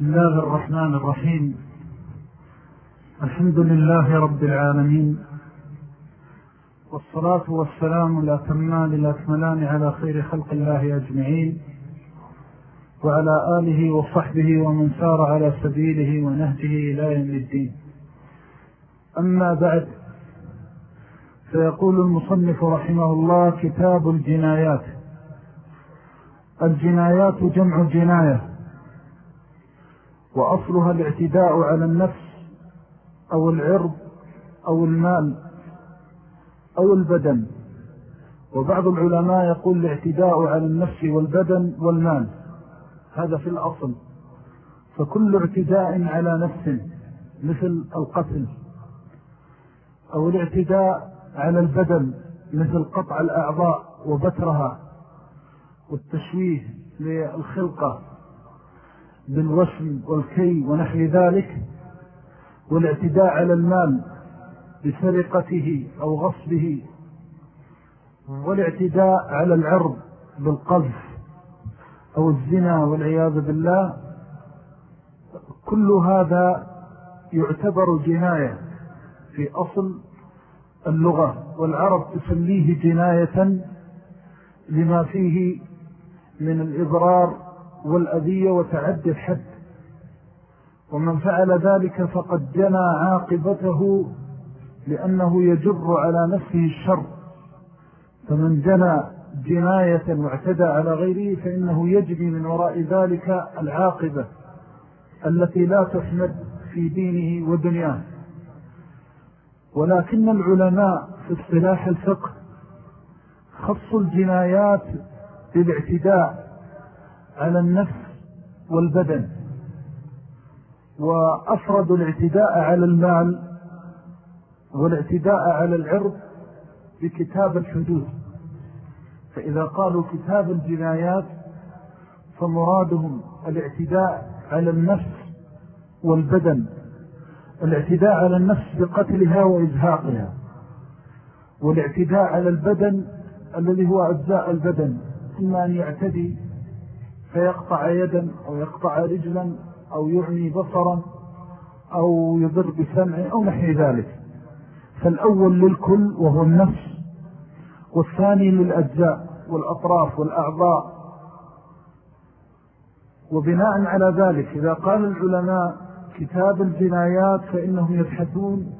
بسم الله الرحمن الرحيم. الحمد لله رب العالمين. والصلاة والسلام الأتمان الأكملان على خير خلق الله أجمعين. وعلى آله وصحبه ومن سار على سبيله ونهجه إلى يوم الدين. أما بعد فيقول المصنف رحمه الله كتاب الجنايات. الجنايات جمع جناية. وأصلها الاعتداء على النفس أو العرض أو المال أو البدن. وبعض العلماء يقول الاعتداء على النفس والبدن والمال. هذا في الأصل. فكل اعتداء على نفس مثل القتل أو الاعتداء على البدن مثل قطع الأعضاء وبترها والتشويه للخلقة. بالوسم والكي ونحو ذلك والاعتداء على المال بسرقته أو غصبه والاعتداء على العرض بالقذف أو الزنا والعياذ بالله كل هذا يعتبر جناية في أصل اللغة والعرب تسميه جناية لما فيه من الإضرار والأذية وتعدي الحد. ومن فعل ذلك فقد جنى عاقبته لأنه يجر على نفسه الشر. فمن جنى جناية واعتدى على غيره فإنه يجري من وراء ذلك العاقبة التي لا تحمد في دينه ودنياه. ولكن العلماء في اصطلاح الفقه خصوا الجنايات بالاعتداء على النفس والبدن وأفردوا الاعتداء على المال والاعتداء على العرض بكتاب الحدود. فإذا قالوا كتاب الجنايات فمرادهم الاعتداء على النفس والبدن الاعتداء على النفس بقتلها وإزهاقها والاعتداء على البدن الذي هو أجزاء البدن إما أن يعتدي فيقطع يدا أو يقطع رجلا أو يعني بصرا أو يضر بسمع أو نحن ذلك. فالأول للكل وهو النفس والثاني للأجزاء والأطراف والأعضاء. وبناء على ذلك إذا قال العلماء كتاب الجنايات فإنهم يبحثون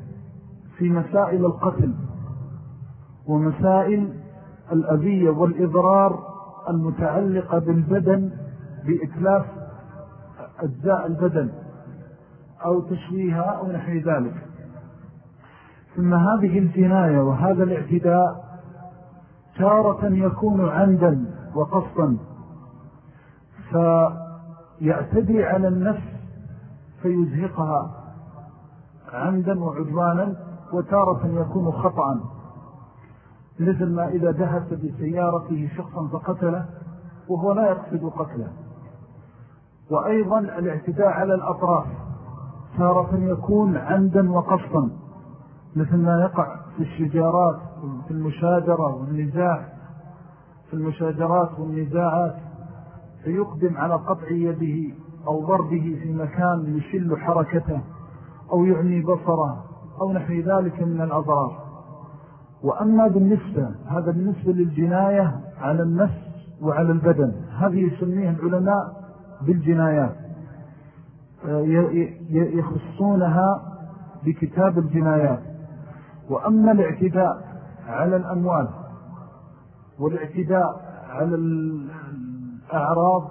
في مسائل القتل ومسائل الأذية والإضرار المتعلقة بالبدن بإتلاف أجزاء البدن أو تشويها أو نحو ذلك. ثم هذه الجناية وهذا الاعتداء تارة يكون عمدا وقصدا فيعتدي على النفس فيزهقها عمدا وعدوانا وتارة يكون خطأا مثل ما إذا دهس بسيارته شخصا فقتله وهو لا يقصد قتله. وأيضا الاعتداء على الأطراف تارة يكون عمدا وقصدا مثل ما يقع في الشجارات في المشاجرة والنزاع. في المشاجرات والنزاعات فيقدم على قطع يده أو ضربه في مكان يشل حركته أو يعني بصره أو نحو ذلك من الأضرار. وأما بالنسبة هذا بالنسبة للجناية على النفس وعلى البدن. هذه يسميها العلماء بالجنايات. يخصونها بكتاب الجنايات. وأما الاعتداء على الأموال والاعتداء على الأعراض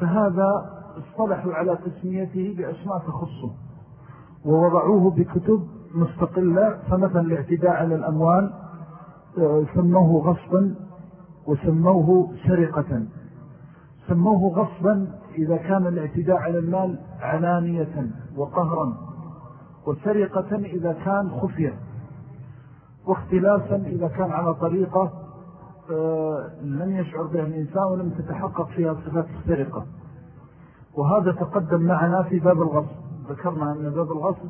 فهذا اصطلحوا على تسميته بأسماء تخصه ووضعوه بكتب مستقلة فمثلا الاعتداء على الأموال سموه غصبا وسموه سرقة. سموه غصبا إذا كان الاعتداء على المال علانية وقهرا وسرقة إذا كان خفية واختلافا إذا كان على طريقة آه، لم يشعر بها الإنسان ولم تتحقق فيها صفات السرقة. وهذا تقدم معنا في باب الغصب. ذكرنا أن باب الغصب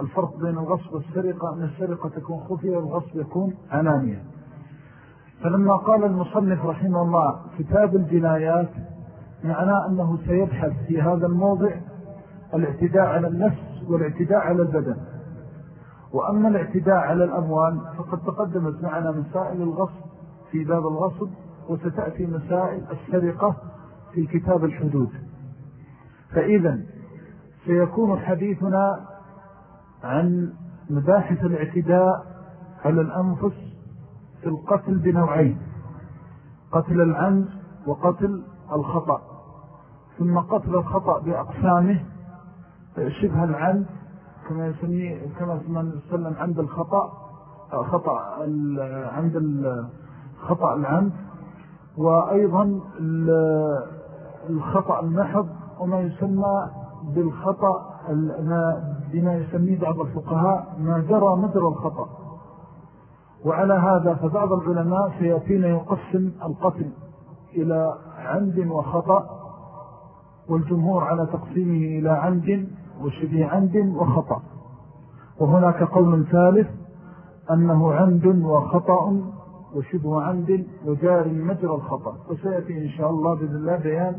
الفرق بين الغصب والسرقة أن السرقة تكون خفية والغصب يكون عنانية فلما قال المصنف رحمه الله كتاب الجنايات معناه أنه سيبحث في هذا الموضع الاعتداء على النفس والاعتداء على البدن. وأما الاعتداء على الأموال فقد تقدمت معنا مسائل الغصب في باب الغصب وستأتي مسائل السرقة في كتاب الحدود. فإذا سيكون حديثنا عن مباحث الاعتداء على الأنفس في القتل بنوعين قتل العمد وقتل الخطأ. ثم قتل الخطأ بأقسامه شبه العمد كما يسميه كما يسمى عند الخطأ خطأ عند الخطأ العمد. وأيضا الخطأ المحض وما يسمى بالخطأ بما يسميه بعض الفقهاء ما جرى مجرى الخطأ. وعلى هذا فبعض العلماء سيأتينا يقسم القتل إلى عمد وخطأ والجمهور على تقسيمه إلى عمد وشبه عمد وخطأ. وهناك قول ثالث أنه عمد وخطأ وشبه عمد وجار مجرى الخطأ. وسيأتي إن شاء الله بإذن الله بيان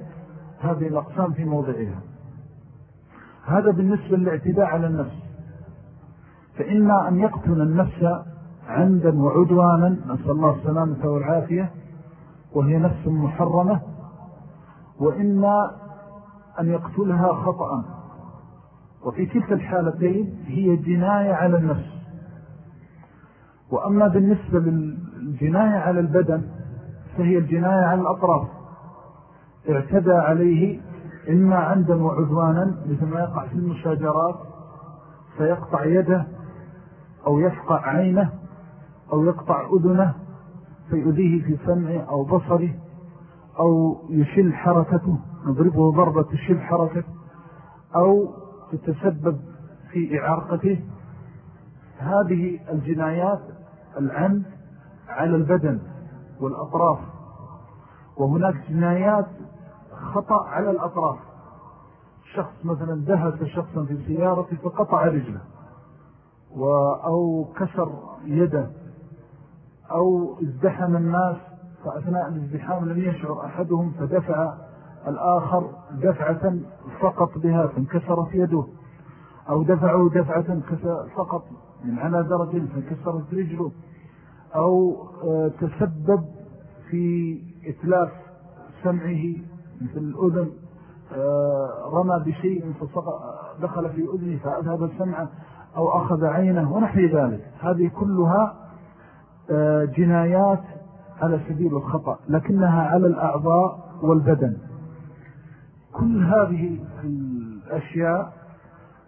هذه الأقسام في موضعها. هذا بالنسبة للاعتداء على النفس. فإما أن يقتل النفس عمدا وعدوانا نسأل الله السلامة والعافية وهي نفس محرمة وإما أن يقتلها خطأ. وفي تلك الحالتين هي جناية على النفس. وأما بالنسبة للجناية على البدن فهي الجناية على الأطراف. اعتدى عليه إما عمدا وعدوانا مثل ما يقع في المشاجرات فيقطع يده أو يفقع عينه أو يقطع أذنه فيؤذيه في سمعه أو بصره أو يشل حركته نضربه ضربة تشل حركته أو تتسبب في إعارقته. هذه الجنايات العمد على البدن والأطراف. وهناك جنايات خطأ على الأطراف. شخص مثلا دهس شخصا في سيارته فقطع رجله أو كسر يده أو ازدحم الناس فأثناء الازدحام لم يشعر أحدهم فدفع الآخر دفعة فقط بها فانكسرت يده. أو دفعوا دفعة فقط من على درج فانكسرت رجله. أو آه، تسبب في إتلاف سمعه مثل الأذن آه، رمى بشيء فدخل في أذنه فأذهب السمع أو أخذ عينه ونحي ذلك. هذه كلها آه، جنايات على سبيل الخطأ لكنها على الأعضاء والبدن. كل هذه الأشياء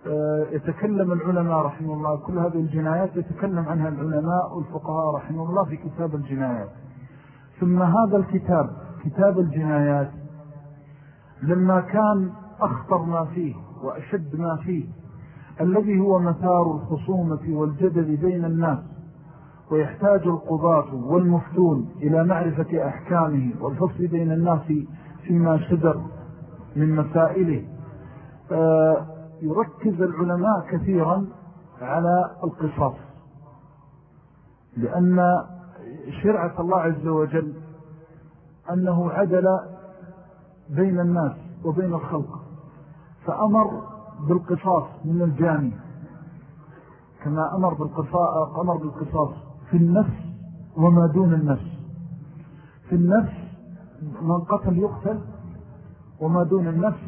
آه، يتكلم العلماء رحمه الله كل هذه الجنايات يتكلم عنها العلماء والفقهاء رحمه الله في كتاب الجنايات. ثم هذا الكتاب كتاب الجنايات لما كان أخطر ما فيه وأشد ما فيه الذي هو مثار الخصومة والجدل بين الناس ويحتاج القضاة والمفتون إلى معرفة أحكامه والفصل بين الناس فيما شدر من مسائله. آه، يركز العلماء كثيرا على القصاص لأن شرعة الله عز وجل أنه عدل بين الناس وبين الخلق فأمر بالقصاص من الجاني. كما أمر بالقصاص, أمر بالقصاص في النفس وما دون النفس. في النفس من قتل يقتل وما دون النفس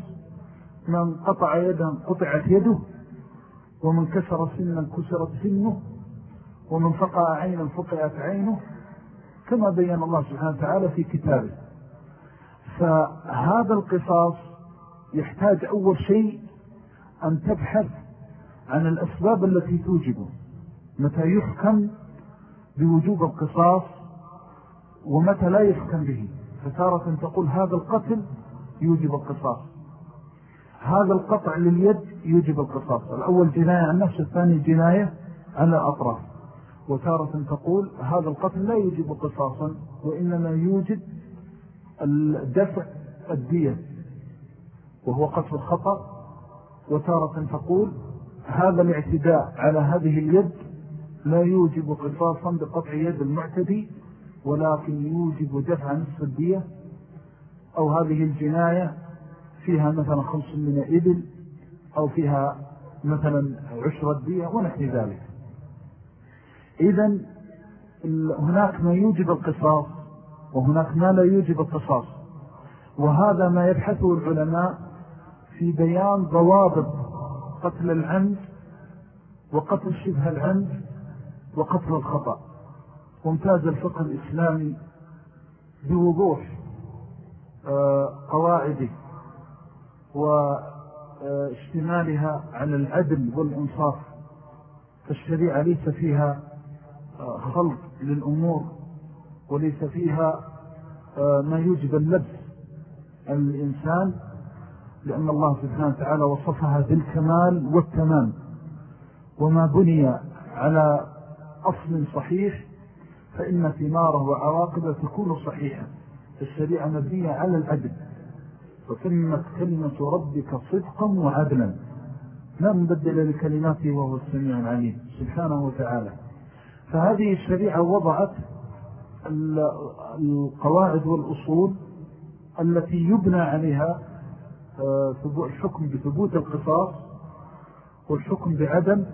من قطع يدا قطعت يده ومن كسر سنا كسرت سنه ومن فقع عينا فقعت عينه كما بين الله سبحانه وتعالى في كتابه. فهذا القصاص يحتاج أول شيء أن تبحث عن الأسباب التي توجبه متى يحكم بوجوب القصاص ومتى لا يحكم به. فتارة تقول هذا القتل يوجب القصاص. هذا القطع لليد يوجب القصاص. الأول جناية عن نفس الثاني جناية على الأطراف وتارة تقول هذا القتل لا يوجب قصاصا وإنما يوجب الدفع الدية وهو قتل الخطأ وتارة تقول هذا الاعتداء على هذه اليد لا يوجب قصاصا بقطع يد المعتدي ولكن يوجب دفع نصف الدية. أو هذه الجناية فيها مثلا خمس من إبل أو فيها مثلا عشر الدية ونحن ذلك. إذا هناك ما يوجب القصاص وهناك ما لا يوجب القصاص وهذا ما يبحثه العلماء في بيان ضوابط قتل العمد وقتل شبه العمد وقتل الخطأ. وامتاز الفقه الإسلامي بوضوح آه، قواعده واشتمالها على العدل والإنصاف. فالشريعة ليس فيها آه، خلط للأمور. وليس فيها آه، ما يوجب اللبس الإنسان لأن الله سبحانه وتعالى وصفها بالكمال والتمام. وما بني على أصل صحيح فإن ثماره وعواقبه تكون صحيحة. الشريعة مبنية على العدل وتمت كلمة ربك صدقا وعدلا. لا مبدل لكلماته وهو السميع العليم. سبحانه وتعالى. فهذه الشريعة وضعت القواعد والأصول التي يبنى عليها آه، الحكم بثبوت القصاص والحكم بعدم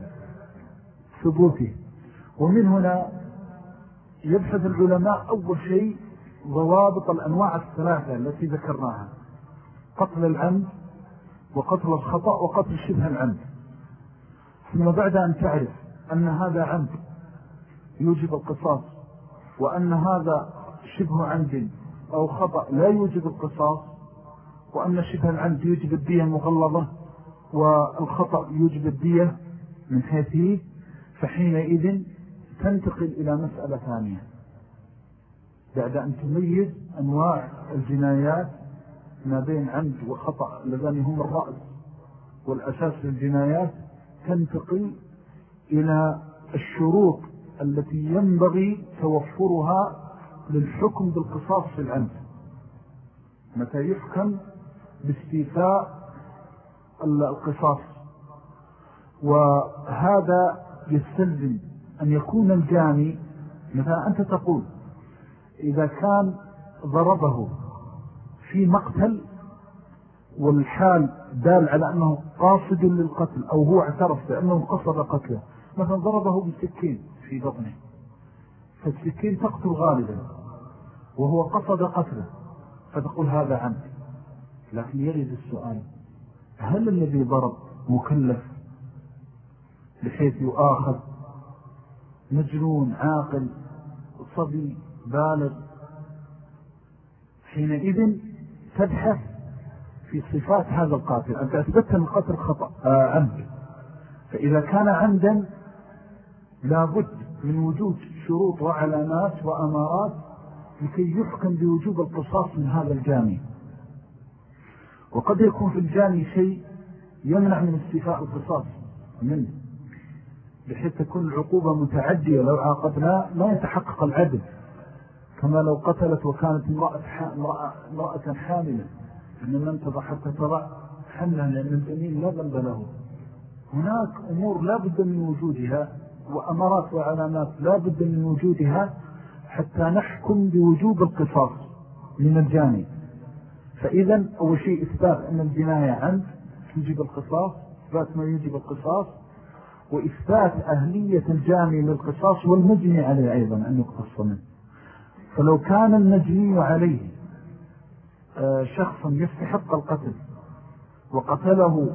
ثبوته. ومن هنا يبحث العلماء أول شيء ضوابط الأنواع الثلاثة التي ذكرناها قتل العمد وقتل الخطأ وقتل شبه العمد. ثم بعد أن تعرف أن هذا عمد يوجب القصاص وأن هذا شبه عمد أو خطأ لا يوجب القصاص وأن شبه العمد يوجب الدية المغلظة والخطأ يوجب الدية من حيثه فحينئذ تنتقل إلى مسألة ثانية. بعد أن تميز أنواع الجنايات ما بين عمد وخطأ لذان هم الرأس والأساس للجنايات تنتقل إلى الشروط التي ينبغي توفرها للحكم بالقصاص في العمد متى يحكم باستيفاء القصاص. وهذا يستلزم أن يكون الجاني مثلا أنت تقول إذا كان ضربه في مقتل والحال دال على أنه قاصد للقتل أو هو اعترف بأنه قصد قتله مثلا ضربه بسكين في بطنه. فالسكين تقتل غالبا وهو قصد قتله. فتقول هذا عمد. لكن يريد السؤال هل الذي ضرب مكلف بحيث يؤاخذ مجنون عاقل صبي بالغ حينئذ تبحث في صفات هذا القاتل؟ أنت أثبتت أن القتل خطأ آه عمد. فإذا كان عمدا لابد من وجود شروط وعلامات وأمارات لكي يحكم بوجوب القصاص من هذا الجاني. وقد يكون في الجاني شيء يمنع من استفاء القصاص منه بحيث تكون العقوبة متعدية. لو عاقبنا ما يتحقق العدل كما لو قتلت وكانت امرأة, امرأة حاملة أن من تضع حتى تضع حملا لأن الجميل لا ذنب له. هناك أمور لا بد من وجودها وأمرات وعلامات لا بد من وجودها حتى نحكم بوجوب القصاص من الجاني فإذا أول شيء إثبات أن الجناية عند يجب القصاص إثبات ما يجب القصاص وإثبات أهلية الجاني للقصاص والمجني عليه أيضا أن يقتص منه. فلو كان المجني عليه آه، شخصا يستحق القتل وقتله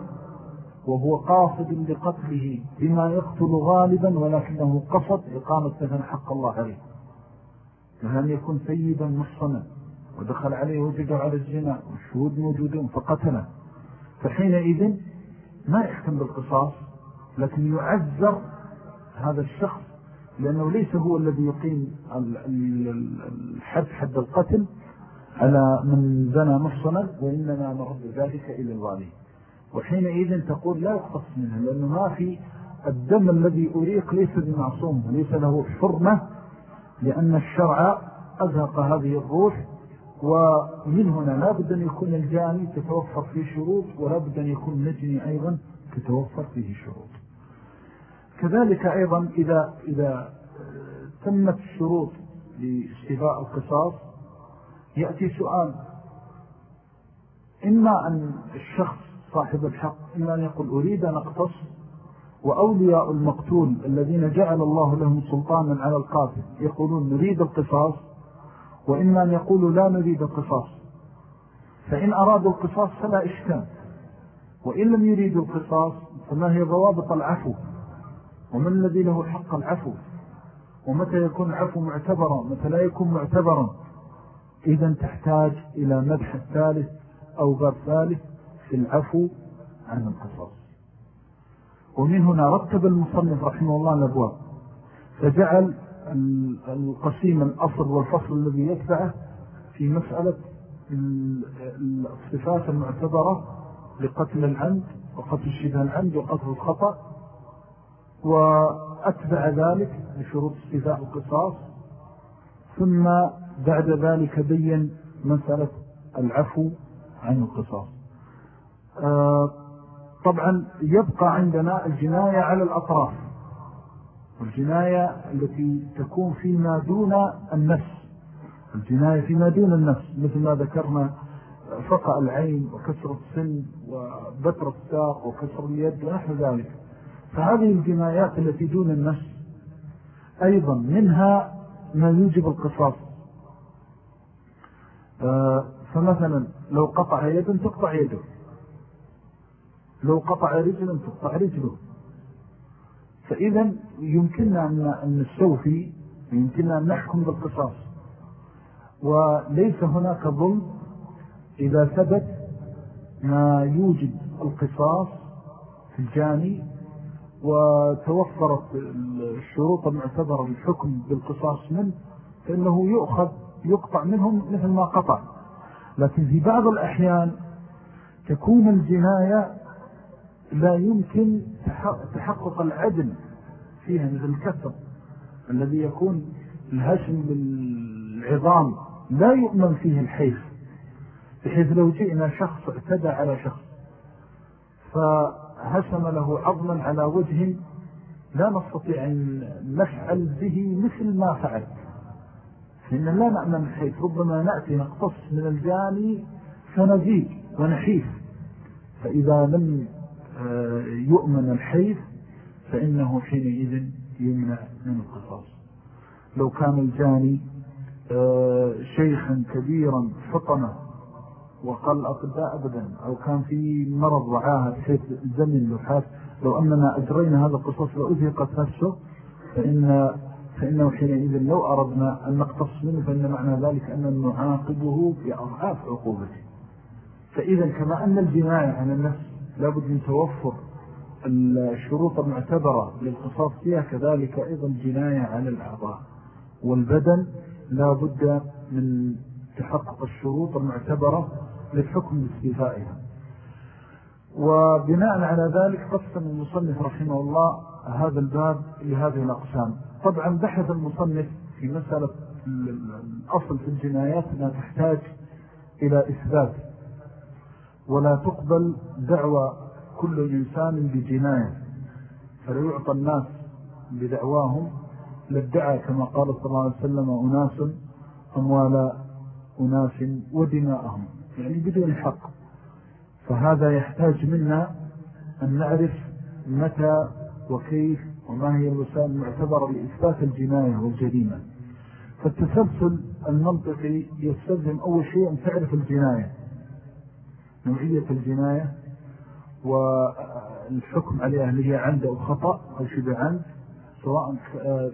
وهو قاصد لقتله بما يقتل غالبا ولكنه قصد إقامة مثلا حق الله عليه. فهل يكون سيدا مصنا ودخل عليه وجده على الزنا والشهود موجودون فقتله؟ فحينئذ ما يحكم بالقصاص لكن يعذر هذا الشخص لأنه ليس هو الذي يقيم الحد حد القتل على من زنى محصنا وإنما نرد ذلك إلى الوالي. وحينئذ تقول لا يقتص منها لأنه ما في الدم الذي أريق ليس بمعصوم وليس له حرمة لأن الشرع أزهق هذه الروح ومن هنا لا بد أن يكون الجاني تتوفر فيه شروط ولا بد أن يكون نجني أيضا تتوفر فيه شروط. كذلك أيضا إذا, إذا تمت الشروط لاستفاء القصاص يأتي سؤال إما أن الشخص صاحب الحق إما أن يقول أريد أن أقتص وأولياء المقتول الذين جعل الله لهم سلطانا على القاتل يقولون نريد القصاص وإما أن يقولوا لا نريد القصاص. فإن أرادوا القصاص فلا إشكال وإن لم يريدوا القصاص فما هي ضوابط العفو؟ ومن الذي له حق العفو؟ ومتى يكون العفو معتبرا؟ متى لا يكون معتبرا؟ إذا تحتاج إلى مدح الثالث أو باب ثالث. في العفو عن القصاص. ومن هنا رتب المصنف رحمه الله الأبواب. فجعل القسيم الأصل والفصل الذي يتبعه في مسألة الصفات المعتبرة لقتل العمد وقتل الشبه العمد وقتل الخطأ وأتبع ذلك بشروط استفاء القصاص. ثم بعد ذلك بين مسألة العفو عن القصاص. طبعا يبقى عندنا الجناية على الأطراف. والجناية التي تكون فيما دون النفس. الجناية فيما دون النفس مثل ما ذكرنا فقع العين وكسر السن وبتر الساق وكسر اليد ونحو ذلك. فهذه الجنايات التي دون النفس أيضا منها ما يوجب القصاص. آه، فمثلا لو قطع يدا تقطع يده. لو قطع رجلا تقطع رجله. فإذا يمكننا أن نستوفي يمكننا أن نحكم بالقصاص. وليس هناك ظلم إذا ثبت ما يوجد القصاص في الجاني وتوفرت الشروط المعتبرة للحكم بالقصاص منه فإنه يؤخذ يقطع منهم مثل ما قطع. لكن في بعض الأحيان تكون الجناية لا يمكن تحقق العدل فيها مثل الكسر الذي يكون الهشم بالعظام لا يؤمن فيه الحيف بحيث لو جئنا شخص اعتدى على شخص فهشم له عظما على وجه لا نستطيع أن نفعل به مثل ما فعل فإن لا نأمن الحيف ربما نأتي نقتص من الجاني فنزيد ونحيف. فإذا لم يؤمن الحيف فإنه حينئذ يمنع من القصاص. لو كان الجاني آه، شيخا كبيرا فطنة وقال الأطباء أبدا أو كان في مرض رعاها بحيث الزمن لحاس لو أننا أجرينا هذا القصص لأذهقت نفسه فإن فإنه حينئذ لو أردنا أن نقتص منه فإن معنى ذلك أن نعاقبه بأضعاف عقوبته. فإذا كما أن الجماعة عن النفس لابد من توفر الشروط المعتبرة للقصاص فيها كذلك أيضا جناية على الأعضاء. والبدن لابد من تحقق الشروط المعتبرة للحكم باستيفائها. وبناء على ذلك قسم المصنف رحمه الله هذا الباب لهذه الأقسام. طبعا بحث المصنف في مسألة الأصل في الجنايات أنها تحتاج إلى إثبات. ولا تقبل دعوة كل إنسان بجناية فلا يعطى الناس بدعواهم. للدعاء كما قال صلى الله عليه وسلم أناس أموال أناس ودماءهم يعني بدون حق. فهذا يحتاج منا أن نعرف متى وكيف وما هي الوسائل المعتبرة لإثبات الجناية والجريمة. فالتسلسل المنطقي يستلزم أول شيء أن تعرف الجناية. نوعية الجناية والحكم عليها هي عند أو خطأ أو شبه عند سواء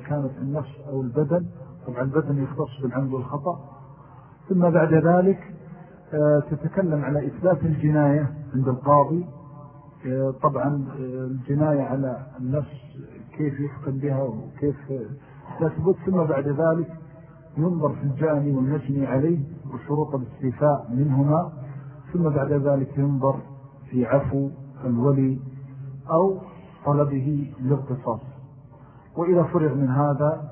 كانت النفس أو البدن. طبعا البدن يختص بالعمد والخطأ. ثم بعد ذلك آه، تتكلم على إثبات الجناية عند القاضي. آه، طبعا آه، الجناية على النفس كيف يحكم بها وكيف تثبت. ثم بعد ذلك ينظر في الجاني والمجني عليه وشروط الاستيفاء منهما. ثم بعد ذلك ينظر في عفو الولي أو طلبه للقصاص وإذا فرغ من هذا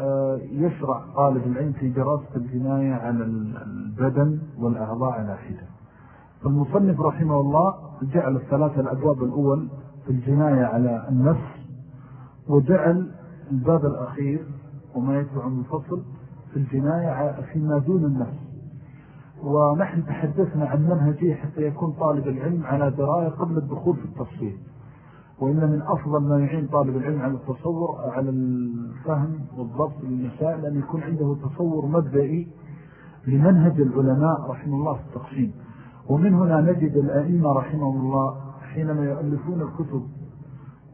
آه، يشرع طالب العلم في دراسة الجناية على البدن والأعضاء على حدة. فالمصنف رحمه الله جعل الثلاثة الأبواب الأول في الجناية على النفس وجعل الباب الأخير وما يتبع منفصل في الجناية فيما دون النفس. ونحن تحدثنا عن منهجه حتى يكون طالب العلم على دراية قبل الدخول في التفصيل وإن من أفضل ما يعين طالب العلم على التصور على الفهم والضبط للمسائل أن يكون عنده تصور مبدئي لمنهج العلماء رحمه الله في التقسيم. ومن هنا نجد الأئمة رحمه الله حينما يؤلفون الكتب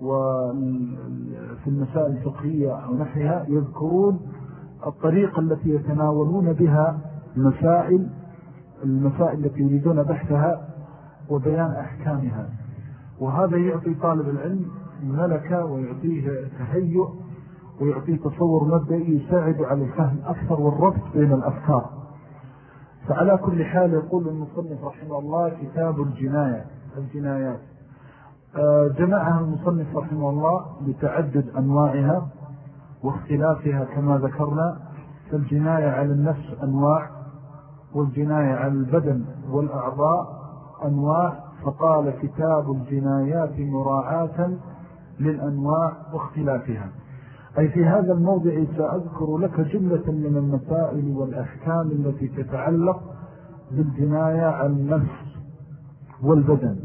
وفي المسائل الفقهية أو نحيها يذكرون الطريقة التي يتناولون بها مسائل المسائل التي يريدون بحثها وبيان أحكامها. وهذا يعطي طالب العلم ملكة ويعطيه تهيؤ ويعطيه تصور مبدئي يساعد على الفهم أكثر والربط بين الأفكار. فعلى كل حال يقول المصنف رحمه الله كتاب الجناية الجنايات. آه، جمعها المصنف رحمه الله لتعدد أنواعها واختلافها كما ذكرنا. فالجناية على النفس أنواع والجناية على البدن والأعضاء أنواع فقال كتاب الجنايات مراعاة للأنواع واختلافها. أي في هذا الموضع سأذكر لك جملة من المسائل والأحكام التي تتعلق بالجناية على النفس والبدن.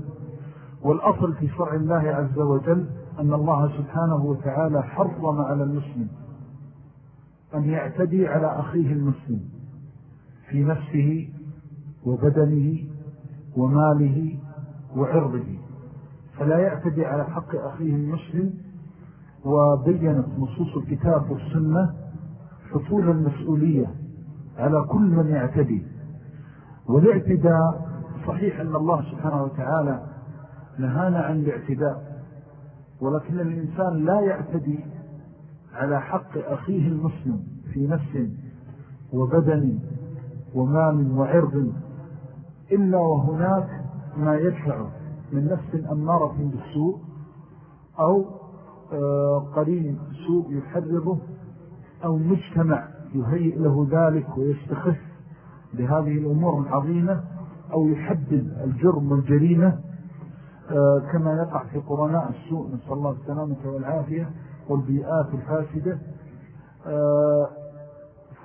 والأصل في شرع الله عز وجل أن الله سبحانه وتعالى حرم على المسلم أن يعتدي على أخيه المسلم. في نفسه وبدنه وماله وعرضه. فلا يعتدي على حق أخيه المسلم وبينت نصوص الكتاب والسنة حصول المسؤولية على كل من يعتدي. والاعتداء صحيح أن الله سبحانه وتعالى نهانا عن الاعتداء ولكن الإنسان لا يعتدي على حق أخيه المسلم في نفس وبدن ومال وعرض إلا وهناك ما يدفعه من نفس أمارة بالسوء أو آه، قرين سوء يحرره أو مجتمع يهيئ له ذلك ويستخف بهذه الأمور العظيمة أو يحدد الجرم والجريمة آه، كما يقع في قرناء السوء. نسأل الله السلامة والعافية والبيئات الفاسدة. آه،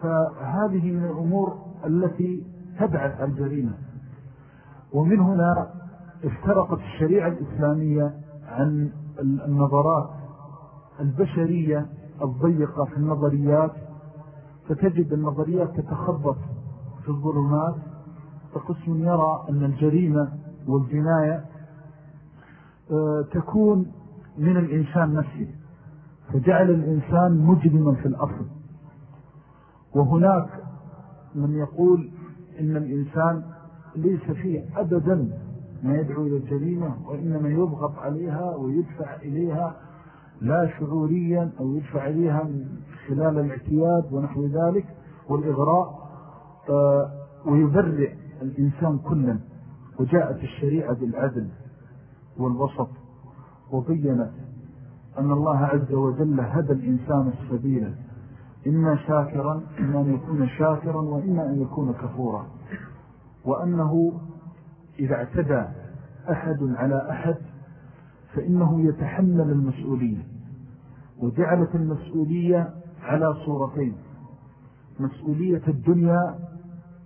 فهذه من الأمور التي تبعث الجريمة. ومن هنا افترقت الشريعة الإسلامية عن النظرات البشرية الضيقة في النظريات فتجد النظريات تتخبط في الظلمات فقسم يرى أن الجريمة والجناية آه، تكون من الإنسان نفسه فجعل الإنسان مجرما في الأصل. وهناك من يقول إن الإنسان ليس فيه أبدا ما يدعو إلى الجريمة وإنما يضغط عليها ويدفع إليها لا شعوريا أو يدفع إليها من خلال الاعتياد ونحو ذلك والإغراء آه، ويبرئ الإنسان كلا. وجاءت الشريعة بالعدل والوسط. وبينت أن الله عز وجل هدى الإنسان السبيل. إما شاكرا إما أن يكون شاكرا وإما أن يكون كفورا. وأنه إذا اعتدى أحد على أحد فإنه يتحمل المسؤولية. وجعلت المسؤولية على صورتين مسؤولية الدنيا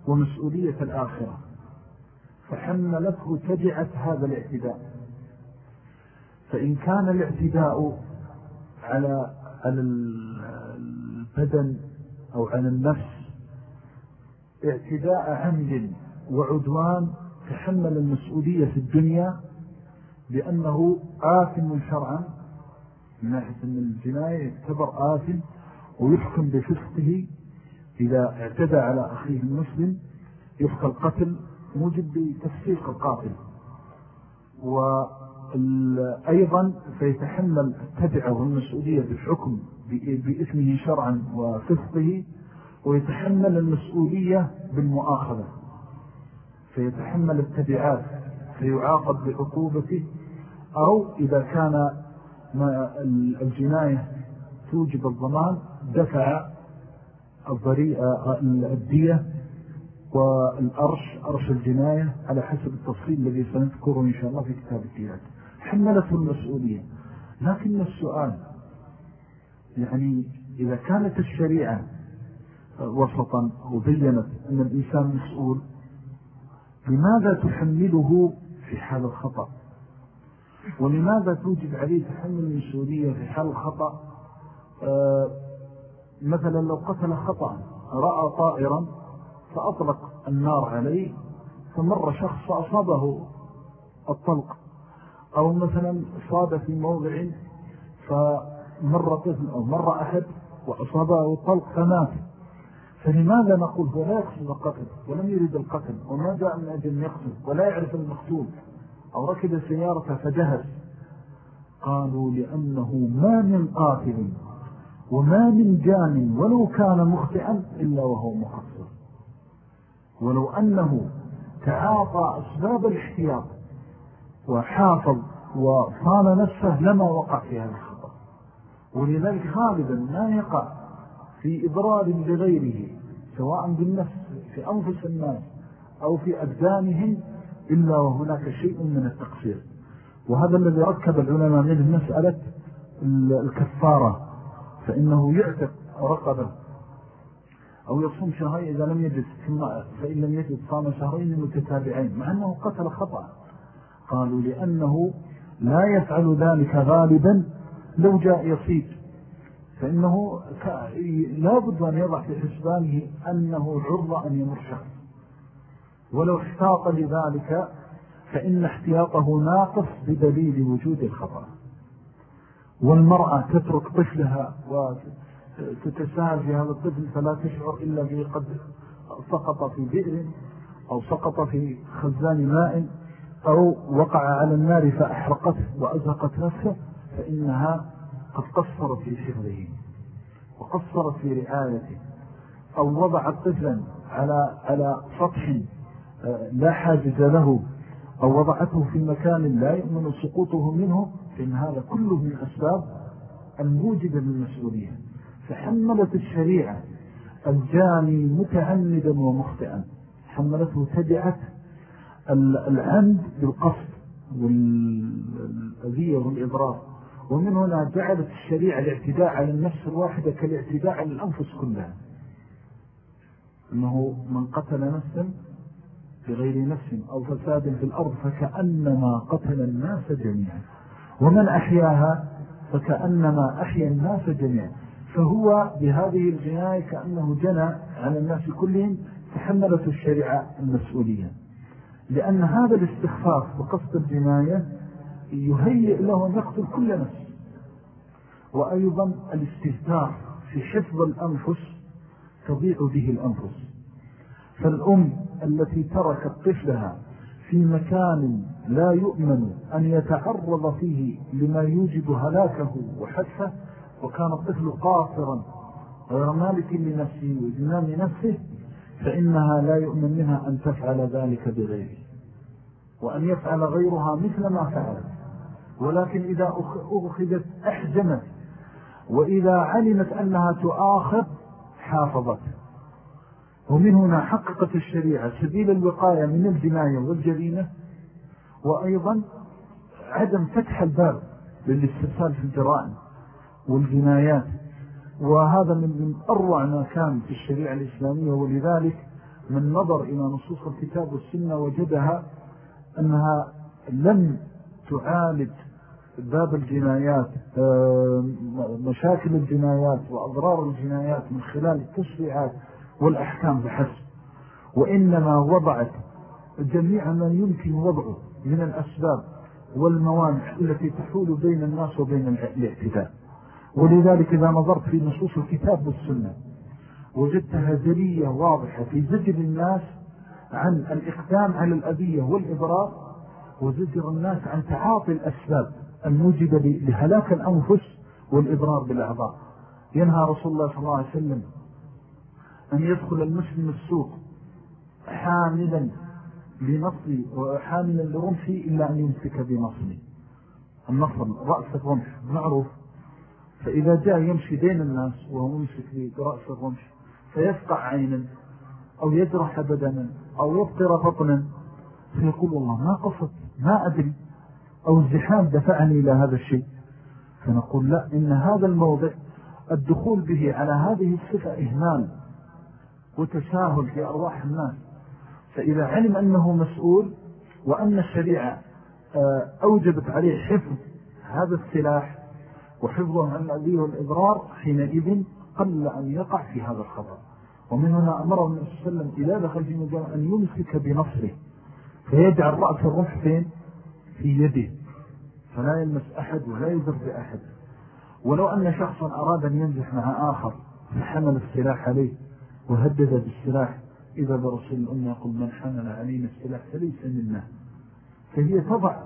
ومسؤولية الآخرة. فحملته تجعت هذا الاعتداء. فإن كان الاعتداء على البدن أو على النفس اعتداء عمد وعدوان تحمل المسؤولية في الدنيا بأنه آثم شرعا من ناحية أن الجناية يعتبر آثم ويحكم بفسقه إذا اعتدى على أخيه المسلم يفقى القتل موجب بتفسيق القاتل. وأيضا فيتحمل التبعة والمسؤولية بالحكم بإثمه شرعا وفسقه ويتحمل المسؤولية بالمؤاخذة. فيتحمل التبعات فيعاقب بعقوبته أو إذا كان الجناية توجب الضمان دفع الدية والأرش أرش الجناية على حسب التفصيل الذي سنذكره إن شاء الله في كتاب الديات حملته المسؤولية. لكن السؤال يعني إذا كانت الشريعة وسطا وبينت أن الإنسان مسؤول لماذا تحمله في حال الخطأ؟ ولماذا توجد عليه تحمل المسؤولية في حال الخطأ؟ آه مثلا لو قتل خطأ رأى طائرا فأطلق النار عليه فمر شخص فأصابه الطلق. أو مثلا صاد في موضع فمر طفل أو مر أحد وأصابه الطلق فمات فلماذا نقول هو لا يقصد القتل ولم يريد القتل وما جاء من أجل يقتل ولا يعرف المقتول أو ركب سيارته فجهز؟ قالوا لأنه ما من قاتل وما من جان ولو كان مخطئا إلا وهو مقصر ولو أنه تعاطى أسباب الاحتياط وحافظ وصان نفسه لما وقع في هذا ولذلك غالبا ما يقع في إضرار لغيره سواء بالنفس في أنفس الناس أو في أبدانهم إلا وهناك شيء من التقصير. وهذا الذي ركب العلماء منه مسألة الكفارة فإنه يعتق رقبة أو يصوم شهرين إذا لم يجد فإن لم يجد صام شهرين متتابعين مع أنه قتل خطأ. قالوا لأنه لا يفعل ذلك غالبا لو جاء يصيد فإنه لا بد أن يضع في حسبانه أنه عرض أن يمر شخص ولو احتاط لذلك فإن احتياطه ناقص بدليل وجود الخطأ. والمرأة تترك طفلها وتتساهل في هذا الطفل فلا تشعر إلا به قد سقط في بئر أو سقط في خزان ماء أو وقع على النار فأحرقته وأزهقت نفسه. فإنها قد قصرت في حفظه وقصرت في رعايته أو وضعت طفلا على, على سطح آه، لا حاجز له أو وضعته في مكان لا يؤمن سقوطه منه فإن هذا كله من أسباب الموجبة للمسؤولية فحملت الشريعة الجاني متعمدا ومخطئا. حملته تبعت العمد بالقصد والأذية والإضرار. ومن هنا جعلت الشريعة الاعتداء على النفس الواحدة كالاعتداء على الأنفس كلها. أنه من قتل نفسا بغير نفس أو فساد في الأرض فكأنما قتل الناس جميعا. ومن أحياها فكأنما أحيا الناس جميعا. فهو بهذه الجناية كأنه جنى على الناس كلهم تحملت الشريعة المسؤولية. لأن هذا الاستخفاف بقصد الجناية يهيئ له أن يقتل كل نفس. وأيضا الاستهتار في حفظ الأنفس تضيع به الأنفس. فالأم التي تركت طفلها في مكان لا يؤمن أن يتعرض فيه لما يوجب هلاكه وحفه وكان الطفل قاصرا غير مالك لنفسه وإمام نفسه فإنها لا يؤمن منها أن تفعل ذلك بغيره. وأن يفعل غيرها مثل ما فعلت. ولكن إذا أخذت أحجمت وإذا علمت أنها تؤاخذ حافظت. ومن هنا حققت الشريعة سبيل الوقاية من الجناية والجريمة وأيضا عدم فتح الباب للاستفسال في الجرائم والجنايات. وهذا من أروع ما كان في الشريعة الإسلامية ولذلك من نظر إلى نصوص الكتاب والسنة وجدها أنها لم تعالج باب الجنايات آه، مشاكل الجنايات وأضرار الجنايات من خلال التشريعات والأحكام بحسب. وإنما وضعت جميع ما يمكن وضعه من الأسباب والموانع التي تحول بين الناس وبين الاعتداء. ولذلك إذا نظرت في نصوص الكتاب والسنة وجدتها زلية واضحة في زجر الناس عن الإقدام على الأذية والإضرار وزجر الناس عن تعاطي الأسباب. الموجبة لهلاك الأنفس والإضرار بالأعضاء. ينهى رسول الله صلى الله عليه وسلم أن يدخل المسلم السوق حاملا بنصي وحاملا لرمشي إلا أن يمسك بنصي النصر رأس الرمش معروف. فإذا جاء يمشي بين الناس وهو يمسك برأس الرمش فيفقع عينا أو يجرح بدنا أو يفطر بطنا فيقول الله ما قصد ما أدري. أو الزحام دفعني إلى هذا الشيء. فنقول لا إن هذا الموضع الدخول به على هذه الصفة إهمال وتساهل في أرواح الناس. فإذا علم أنه مسؤول وأن الشريعة آه، أوجبت عليه حفظ هذا السلاح وحفظه عن الأذي والإضرار حينئذ قل أن يقع في هذا الخطر ومن هنا أمره النبي صلى الله عليه وسلم دخل في مجال أن يمسك بنصره فيجعل رأس الرمح فين في يده. فلا يلمس أحد ولا يضر بأحد. ولو أن شخصا أراد أن ينزح مع آخر فحمل السلاح عليه وهدد بالسلاح. إذا برسول الأم يقول من حمل علينا السلاح فليس منه فهي تضع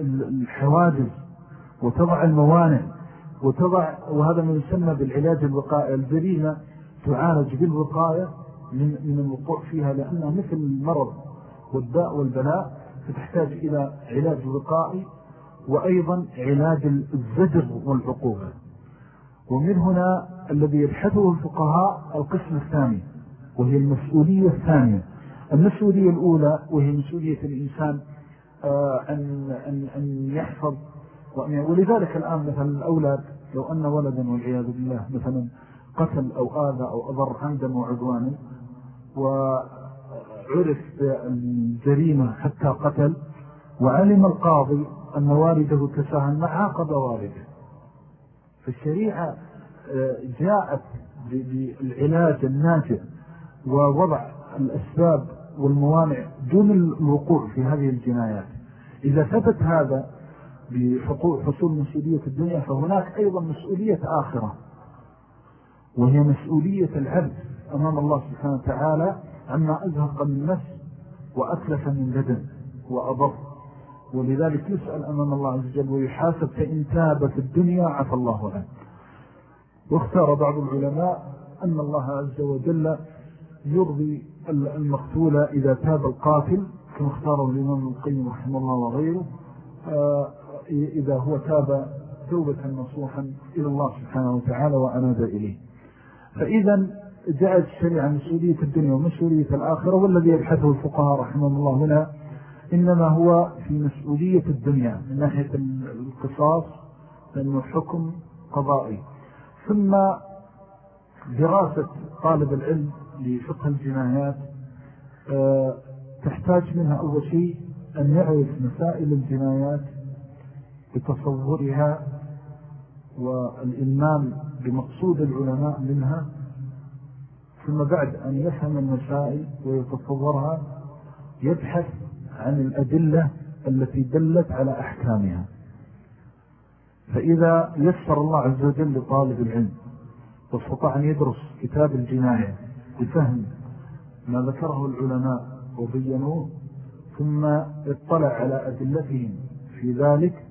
الحوادث وتضع الموانع وتضع وهذا ما يسمى بالعلاج الوقائي. الجريمة تعالج بالوقاية من الوقوع فيها لأنها مثل المرض والداء والبلاء. فتحتاج إلى علاج وقائي وأيضا علاج الزجر والعقوبة. ومن هنا الذي يبحثه الفقهاء القسم الثاني وهي المسؤولية الثانية. المسؤولية الأولى وهي مسؤولية الإنسان آه، أن, أن, أن يحفظ ولذلك الآن مثلا الأولاد لو أن ولدا والعياذ بالله مثلا قتل أو آذى أو أضر عمدا وعدوانا وعرف بالجريمة حتى قتل وعلم القاضي أن والده تساهل مع عاقب والده. فالشريعة آه، جاءت بالعلاج الناجع ووضع الأسباب والموانع دون الوقوع في هذه الجنايات. إذا ثبت هذا بحقوق حصول مسؤولية الدنيا فهناك أيضا مسؤولية آخرة وهي مسؤولية العبد أمام الله سبحانه وتعالى. عما أزهق من نفس وأتلف من بدن وأضر. ولذلك يسأل أمام الله عز وجل ويحاسب فإن تاب في الدنيا عفى الله عنه. واختار بعض العلماء أن الله عز وجل يرضي المقتول إذا تاب القاتل كما اختاره الإمام القيم رحمه الله وغيره آه، إذا هو تاب توبة نصوحا إلى الله سبحانه وتعالى وأناد إليه. فإذا جاءت الشريعة مسؤولية الدنيا ومسؤولية الآخرة والذي يبحثه الفقهاء رحمه الله هنا إنما هو في مسؤولية الدنيا من ناحية القصاص لأنه حكم قضائي. ثم دراسة طالب العلم لفقه الجنايات آه، تحتاج منها أول شيء أن يعرف مسائل الجنايات بتصورها والإلمام بمقصود العلماء منها ثم بعد أن يفهم المسائل ويتصورها يبحث عن الأدلة التي دلت على أحكامها. فإذا يسر الله عز وجل لطالب العلم واستطاع أن يدرس كتاب الجناية بفهم ما ذكره العلماء وبينوه ثم اطلع على أدلتهم في ذلك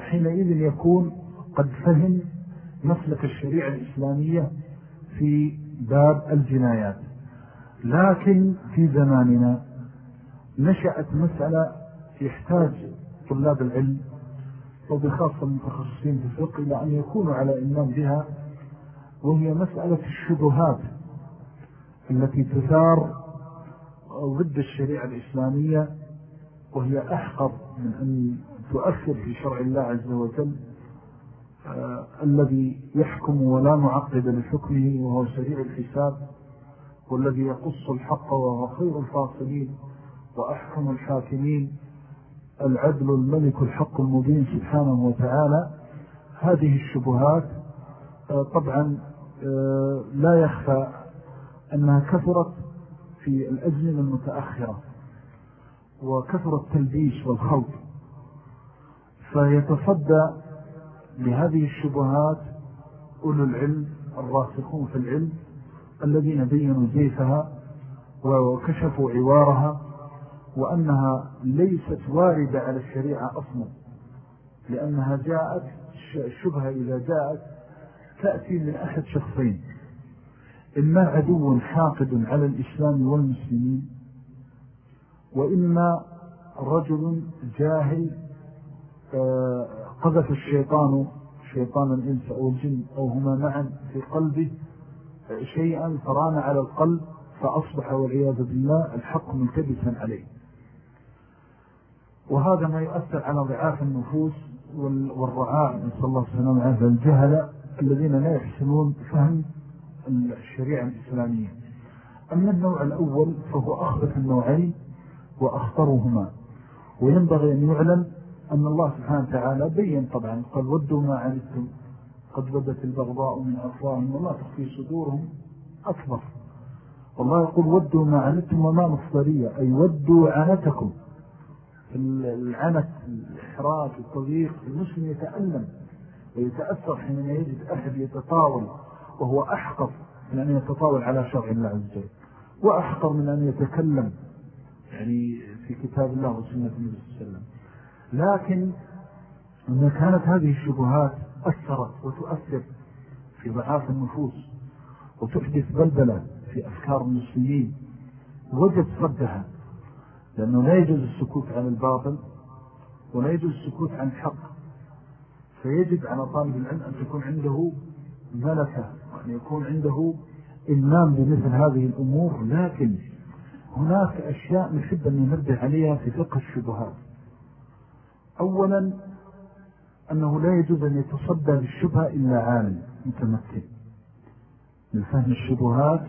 حينئذ يكون قد فهم مسلك الشريعة الإسلامية في باب الجنايات. لكن في زماننا نشأت مسألة يحتاج طلاب العلم وبخاصة المتخصصين في الفقه إلى أن يكونوا على إمام بها وهي مسألة الشبهات التي تثار ضد الشريعة الإسلامية وهي أحقر من أن تؤثر في شرع الله عز وجل. الذي يحكم ولا معقب لحكمه وهو سريع الحساب والذي يقص الحق وهو خير الفاصلين وأحكم الحاكمين العدل الملك الحق المبين سبحانه وتعالى. هذه الشبهات آه طبعا آه لا يخفى أنها كثرت في الأزمنة المتأخرة وكثر التلبيش والخلط فيتصدى لهذه الشبهات أولو العلم الراسخون في العلم الذين بينوا زيفها وكشفوا عوارها وأنها ليست واردة على الشريعة أصلا لأنها جاءت الشبهة إذا جاءت تأتي من أحد شخصين إما عدو حاقد على الإسلام والمسلمين وإما رجل جاهل آه، قذف الشيطان شيطان الإنس أو الجن أو هما معا في قلبه شيئا فران على القلب فأصبح والعياذ بالله الحق ملتبسا عليه. وهذا ما يؤثر على ضعاف النفوس والرعاء نسأل الله سبحانه وتعالى الجهل الذين لا يحسنون فهم الشريعة الإسلامية. أما النوع الأول فهو أخبث النوعين وأخطرهما وينبغي أن يعلم أن الله سبحانه وتعالى بيّن طبعا قال ودوا ما عنتم قد بدت البغضاء من أفواههم وما تخفي صدورهم أكبر. والله يقول ودوا ما عنتم وما مصدرية أي ودوا عنتكم. العنت الإحراج التضييق المسلم يتألم ويتأثر حينما يجد أحد يتطاول وهو أحقر من أن يتطاول على شرع الله عز وجل وأحقر من أن يتكلم يعني في كتاب الله وسنة النبي صلى الله عليه وسلم. لكن أن كانت هذه الشبهات أثرت وتؤثر في ضعاف النفوس وتحدث بلبلة في أفكار المسلمين وجد صدها لأنه لا يجوز السكوت عن الباطل ولا يجوز السكوت عن الحق. فيجب على طالب العلم أن تكون عنده ملكة وأن يكون عنده إلمام بمثل هذه الأمور لكن هناك أشياء نحب أن ننبه عليها في فقه الشبهات. أولا أنه لا يجوز أن يتصدى للشبهة إلا عالم متمكن. من فهم الشبهات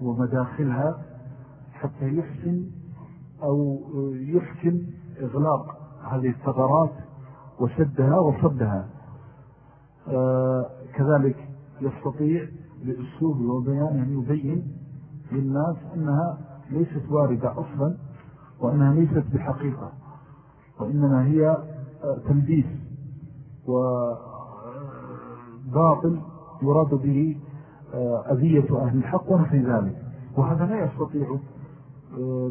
ومداخلها حتى يحسن أو يحكم إغلاق هذه الثغرات وسدها وصدها. آه كذلك يستطيع بأسلوب وبيان أن يبين للناس أنها ليست واردة أصلا وأنها ليست بحقيقة. وإنما هي آه، تلبيس وباطل يراد به آه، أذية أهل الحق ونحن ذلك. وهذا لا يستطيع آه،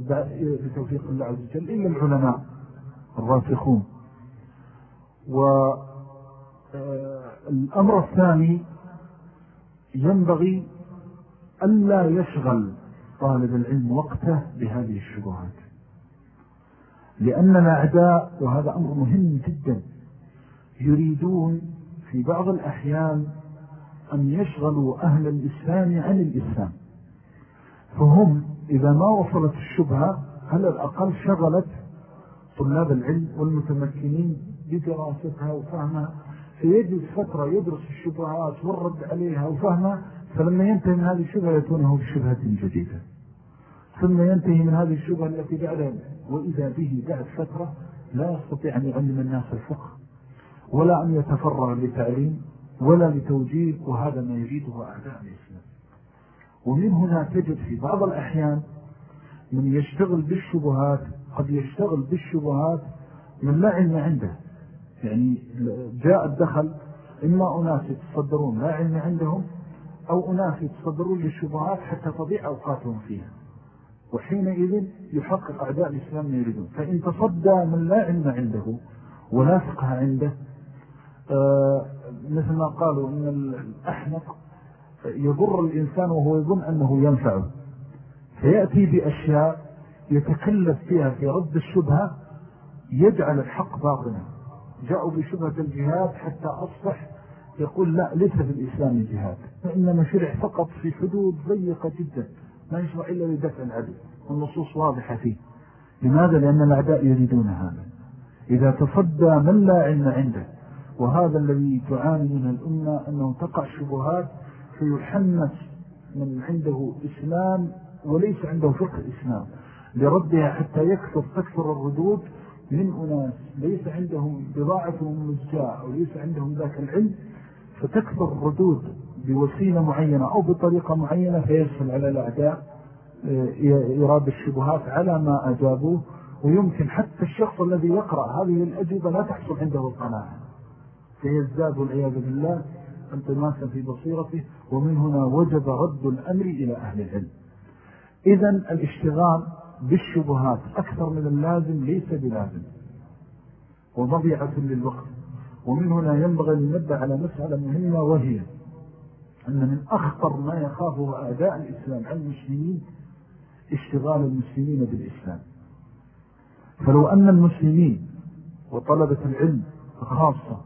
بتوفيق الله عز وجل إلا العلماء الراسخون. والأمر الثاني ينبغي ألا يشغل طالب العلم وقته بهذه الشبهات. لأن الأعداء وهذا أمر مهم جدا. يريدون في بعض الأحيان أن يشغلوا أهل الإسلام عن الإسلام. فهم إذا ما وصلت الشبهة على الأقل شغلت طلاب العلم والمتمكنين بدراستها وفهمها. فيجلس فترة يدرس الشبهات والرد عليها وفهمها فلما ينتهي من هذه الشبهة يتونه بشبهة جديدة. ثم ينتهي من هذه الشبهة التي بعدها وإذا به بعد فترة لا يستطيع أن يعلم الناس الفقه ولا أن يتفرغ لتعليم ولا لتوجيه وهذا ما يريده أعداء الإسلام. ومن هنا تجد في بعض الأحيان من يشتغل بالشبهات قد يشتغل بالشبهات من لا علم عنده. يعني جاء الدخل إما أناس يتصدرون لا علم عندهم أو أناس يتصدرون للشبهات حتى تضيع أوقاتهم فيها. وحينئذ يحقق أعداء الإسلام ما يريدون. فإن تصدى من لا علم عنده ولا فقه عنده آه مثل ما قالوا إن الأحمق يضر الإنسان وهو يظن أنه ينفعه. فيأتي بأشياء يتكلف فيها في رد الشبهة يجعل الحق باطنا. جاءوا بشبهة الجهاد حتى أصبح يقول لا ليس في الإسلام جهاد فإنما شرع فقط في حدود ضيقة جدا. ما يشرع إلا لدفع العدو والنصوص واضحة فيه. لماذا؟ لأن الأعداء يريدون هذا. إذا تصدى من لا علم عنده وهذا الذي تعاني منه الأمة أنه تقع شبهات فيحنس من عنده إسلام وليس عنده فقه إسلام. لردها حتى يكثر تكثر الردود من أناس. ليس عندهم بضاعتهم مزجاء أو ليس عندهم ذاك العلم فتكثر الردود. بوسيلة معينة أو بطريقة معينة فيسهل على الأعداء آه، إرادة الشبهات على ما أجابوه ويمكن حتى الشخص الذي يقرأ هذه الأجوبة لا تحصل عنده القناعة. فيزداد العياذ بالله انطماسا في بصيرته ومن هنا وجب رد الأمر إلى أهل العلم. إذن الاشتغال بالشبهات أكثر من اللازم ليس بلازم. وضبيعة للوقت. ومن هنا ينبغي لنبدأ على مسألة مهمة وهي أن من أخطر ما يخافه أعداء الإسلام عن المسلمين اشتغال المسلمين بالإسلام. فلو أن المسلمين وطلبة العلم خاصة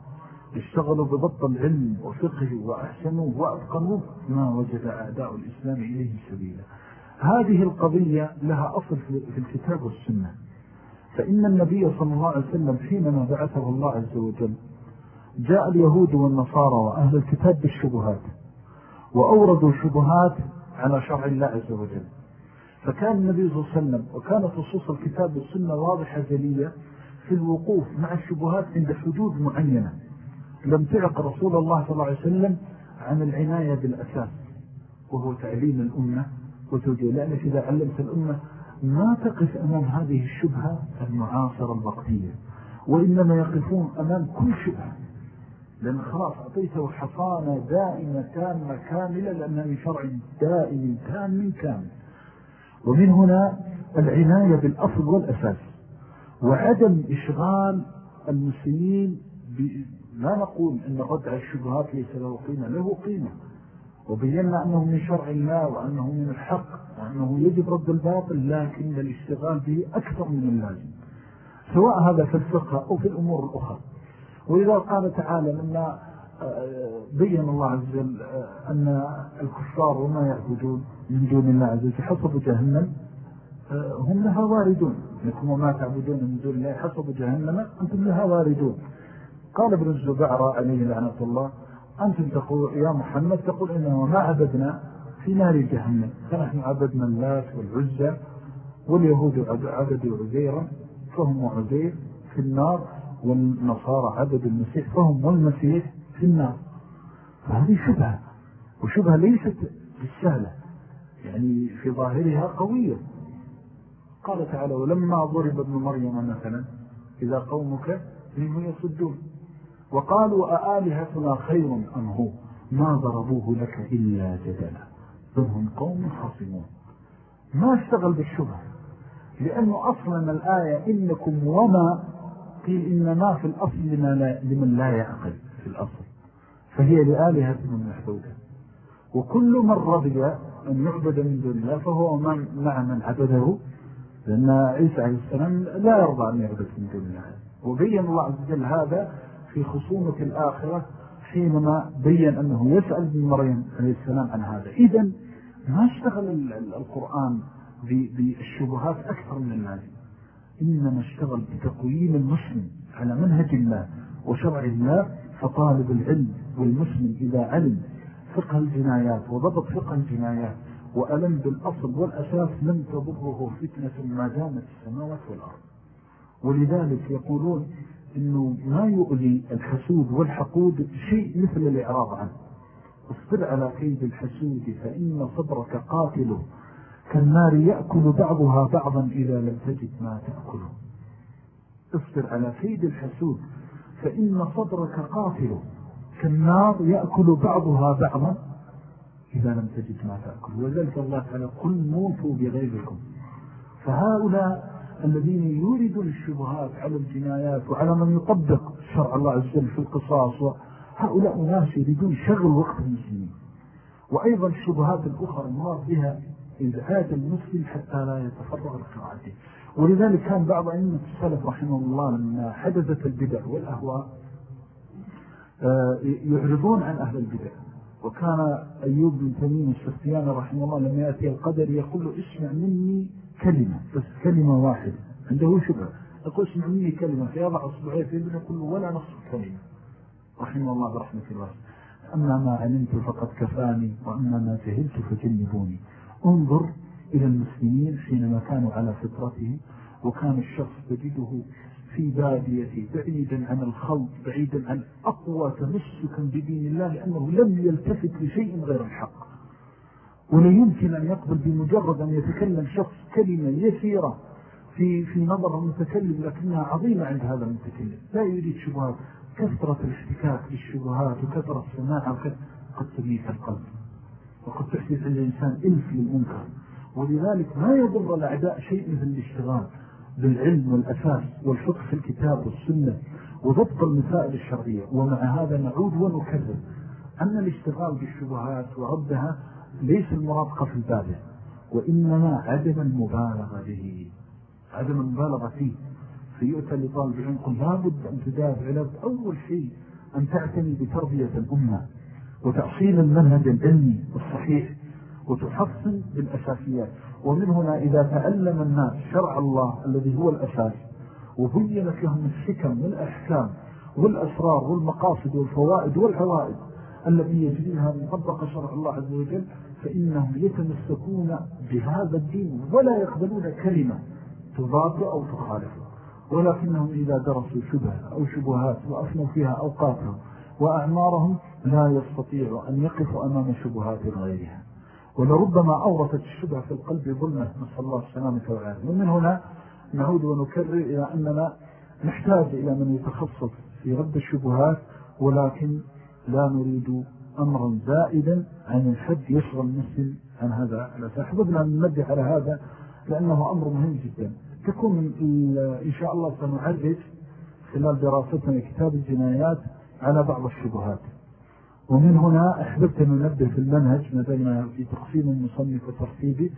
اشتغلوا بضبط العلم وفقه وأحسنوه وأتقنوه ما وجد أعداء الإسلام إليه سبيلا. هذه القضية لها أصل في الكتاب والسنة. فإن النبي صلى الله عليه وسلم حينما بعثه الله عز وجل جاء اليهود والنصارى وأهل الكتاب بالشبهات. وأوردوا شبهات على شرع الله عز وجل. فكان النبي صلى الله عليه وسلم وكانت خصوص الكتاب والسنة واضحة جلية في الوقوف مع الشبهات عند حدود معينة. لم تعق رسول الله صلى الله عليه وسلم عن العناية بالأساس وهو تعليم الأمة وتوجيه. لأنك إذا علمت الأمة ما تقف أمام هذه الشبهة المعاصرة الوقتية وإنما يقفون أمام كل شبهة. لأن خلاص أعطيته حصانة دائمة تامة كاملة لأنها من شرع دائم تام كامل ومن هنا العناية بالأصل والأساس. وعدم إشغال المسلمين لا نقول أن ردع الشبهات ليس له قيمة له قيمة. وبينا أنه من شرع الله وأنه من الحق وأنه يجب رد الباطل لكن الاشتغال به أكثر من اللازم. سواء هذا في الفقه أو في الأمور الأخرى. وإذا قال تعالى لما آه، بين الله عز وجل آه، أن الكفار وما يعبدون من دون الله عز وجل حسب جهنم آه، هم لها واردون. لكم وما تعبدون من دون الله حسب جهنم أنتم لها واردون. قال ابن الزبعرة عليه لعنة الله أنتم تقول يا محمد تقول إنه ما عبدنا في نار جهنم. فنحن عبدنا اللات والعزة واليهود عبدوا عزيرا فهم عزير في النار. والنصارى عبدوا المسيح فهم والمسيح في النار. فهذه شبهة وشبهة ليست بالسهلة يعني في ظاهرها قوية. قال تعالى ولما ضرب ابن مريم مثلا إذا قومك منه يصدون. وقالوا أآلهتنا خير أم هو؟ ما ضربوه لك إلا جدلا. هم قوم خصمون ما اشتغل بالشبهة لأنه أصلا الآية إنكم وما قيل إن ما في الأصل لمن لا يعقل في الأصل. فهي لآلهة من محدودة وكل من رضي أن يعبد من دون الله فهو مع من عبده. لأن عيسى عليه السلام لا يرضى أن يعبد من دون الله. وبين الله عز وجل هذا في خصومة الآخرة حينما بين أنه يسأل ابن مريم عليه السلام عن هذا. إذن ما اشتغل القرآن بالشبهات أكثر من اللازم. إنما اشتغل بتقويم المسلم على منهج الله وشرع الله فطالب العلم والمسلم إذا علم فقه الجنايات وضبط فقه الجنايات وألم بالأصل والأساس لم تضره فتنة ما دامت السماوات والأرض. ولذلك يقولون أنه ما يؤذي الحسود والحقود شيء مثل الإعراض عنه. اصبر على كيد الحسود فإن صبرك قاتله. كالنار يأكل بعضها بعضا إذا لم تجد ما تأكله اصبر على كيد الحسود فإن صبرك قاتله كالنار يأكل بعضها بعضا إذا لم تجد ما تأكل. وذلك الله تعالى قل موتوا بغيركم فهؤلاء الذين يوردون الشبهات على الجنايات وعلى من يطبق شرع الله عز وجل في القصاص هؤلاء ناس يريدون شغل وقت المسلمين. وأيضا الشبهات الأخرى المراد بها إذعاد المسلم حتى لا يتفرغ لقراءته. ولذلك كان بعض أئمة السلف رحمه الله لما حدثت البدع والأهواء آه، يعرضون عن أهل البدع. وكان أيوب بن تميم السختيان رحمه الله لما يأتي القدر يقول له اسمع مني كلمة بس كلمة واحدة. عنده شبه يقول اسمع مني كلمة فيضع أصبعي في ابنه يقول ولا نصف كلمة. رحمه الله برحمة الله. أما ما علمت فقد كفاني وأما ما جهلت فجنبوني. انظر إلى المسلمين حينما كانوا على فطرته وكان الشخص تجده في بادية بعيدا عن الخلط بعيدا عن أقوى تمسكا بدين الله لأنه لم يلتفت لشيء غير الحق. ولا يمكن أن يقبل بمجرد أن يتكلم شخص كلمة يسيرة في, في نظر المتكلم لكنها عظيمة عند هذا المتكلم. لا يريد شبهات كثرة الاحتكاك بالشبهات وكثرة السماع قد تميت القلب. وقد تحدث الإنسان إلف للمنكر. ولذلك ما يضر الأعداء شيء مثل الاشتغال بالعلم والأساس والفقه في الكتاب والسنة وضبط المسائل الشرعية. ومع هذا نعود ونكذب أن الاشتغال بالشبهات وردها ليس المراد قفل بابه وإنما عدم المبالغة به. عدم المبالغة فيه. فيؤتى لطالب العلم قل لابد أن تدافع. له أول شيء أن تعتني بتربية الأمة. وتأصيل المنهج العلمي الصحيح وتحصن بالأساسيات. ومن هنا إذا تعلم الناس شرع الله الذي هو الأساس وبينت لهم الحكم والأحكام والأسرار والمقاصد والفوائد والعوائد التي يجريها من طبق شرع الله عز وجل فإنهم يتمسكون بهذا الدين ولا يقبلون كلمة تضاد أو تخالف. ولكنهم إذا درسوا شبه أو شبهات وأفنوا فيها أوقاتهم وأعمارهم لا يستطيع أن يقفوا أمام شبهات غيرها. ولربما أورثت الشبه في القلب ظلمة نسأل الله السلامة والعافية. ومن هنا نعود ونكرر إلى أننا نحتاج إلى من يتخصص في رد الشبهات ولكن لا نريد أمرا زائدا عن الحد يشغل المسلم عن هذا فأحببنا أن ننبه على هذا لأنه أمر مهم جدا. تكون إن شاء الله سنعرج خلال دراستنا كتاب الجنايات على بعض الشبهات. ومن هنا أحببت أن ننبه في المنهج لدينا في تقسيم المصنف وترتيبه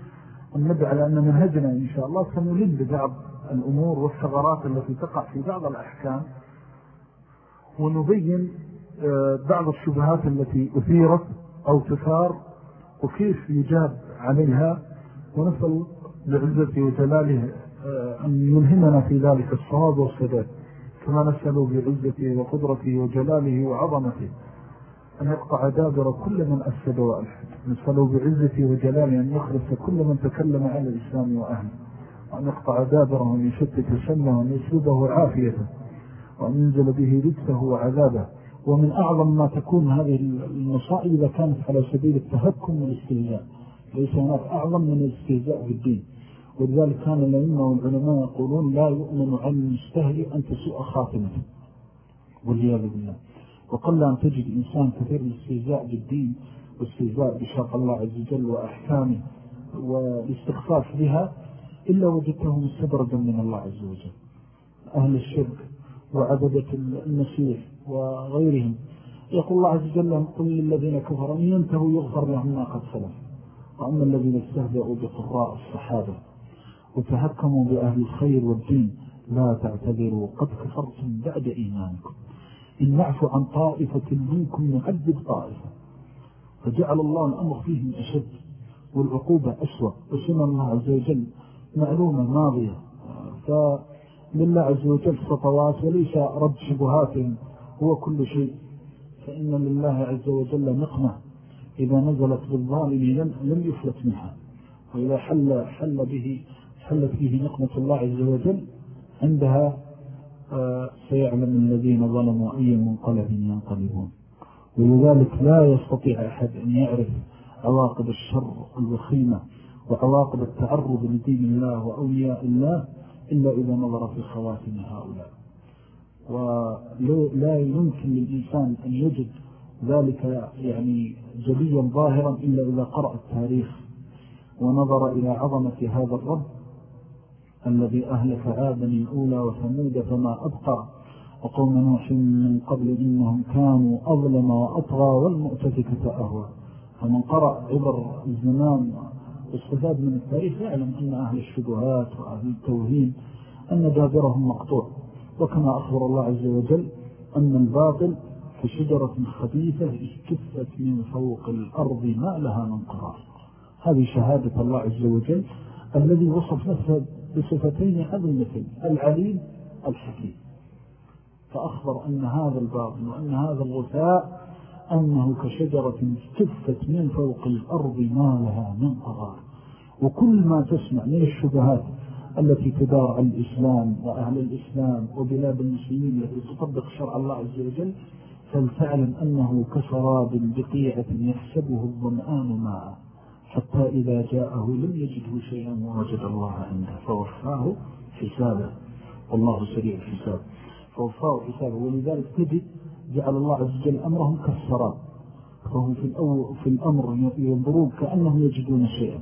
ونبه على أن منهجنا إن شاء الله سنلم ببعض الأمور والثغرات التي تقع في بعض الأحكام ونبين آه، بعض الشبهات التي أثيرت أو تثار وكيف يجاب عليها ونسأل بعزة وجلاله آه، أن يلهمنا في ذلك الصواب والسداد. كما نسأله بعزته وقدرته وجلاله وعظمته. أن يقطع دابر كل من أفسد وألحد. نسأله بعزته وجلاله أن يخلص كل من تكلم على الإسلام وأهله. وأن يقطع دابره وأن يشتت سنه وأن يسلبه عافيته. وأن ينزل به رجسه وعذابه. ومن أعظم ما تكون هذه المصائب إذا كانت على سبيل التهكم والاستهزاء. ليس هناك أعظم من الاستهزاء بالدين ولذلك كان الأئمة والعلماء يقولون لا يؤمن عن المستهزئ أن تسوء خاتمته والعياذ بالله. وقل أن تجد إنسان كثير الاستهزاء بالدين والاستهزاء بشرق الله عز وجل وأحكامه والاستخفاف بها إلا وجدته مستدرجا من الله عز وجل. أهل الشرك وعبدة المسيح وغيرهم. يقول الله عز وجل قل للذين كفروا أن ينتهوا يغفر لهم ما قد سلم وأما الذين استهزأوا بقراء الصحابة وتهكموا بأهل الخير والدين. لا تعتذروا قد كفرتم بعد إيمانكم. إن نعفو عن طائفة منكم نعذب طائفة. فجعل الله الأمر فيهم أشد والعقوبة أسوأ. وسنة الله عز وجل معلومة ماضية. فلله عز وجل خطوات وليس رد شبهاتهم هو كل شيء. فإن لله عز وجل نقمة. إذا نزلت بالظالم لم يفلت منها. وإذا حل, حل به حلت به نقمة الله عز وجل عندها آه، سيعلم الذين ظلموا أي منقلب ينقلبون. ولذلك لا يستطيع أحد أن يعرف عواقب الشر الوخيمة وعواقب التعرض لدين الله وأولياء الله إلا إذا نظر في خواتم هؤلاء. ولا يمكن للإنسان أن يجد ذلك يعني جليا ظاهرا إلا إذا قرأ التاريخ ونظر إلى عظمة هذا الرب الذي أهلك عادا الأولى وثمود فما أبقى. وقوم نوح من قبل إنهم كانوا أظلم وأطغى والمؤتفكة أهوى. فمن قرأ عبر الزمان واستفاد من التاريخ يعلم أن أهل الشبهات وأهل التوهين أن دابرهم مقطوع. وكما أخبر الله عز وجل أن الباطل كشجرة خبيثة اجتفت من فوق الأرض ما لها من قرار. هذه شهادة الله عز وجل الذي وصف نفسه بصفتين عظيمتين العليم الحكيم. فأخبر أن هذا الباطل وأن هذا الغثاء أنه كشجرة اجتفت من فوق الأرض ما لها من قرار. وكل ما تسمع من الشبهات التي تدار عن الإسلام وأهل الإسلام وبلاد المسلمين التي تطبق شرع الله عز وجل فلتعلم أنه كسراب بقيعة يحسبه الظمآن معه حتى إذا جاءه لم يجده شيئا ووجد الله عنده فوفاه حسابه. والله سريع الحساب. فوفاه حسابه. ولذلك تجد جعل الله عز وجل أمرهم كالسراب. فهم في, الأول في الأمر ينظرون كأنهم يجدون شيئا.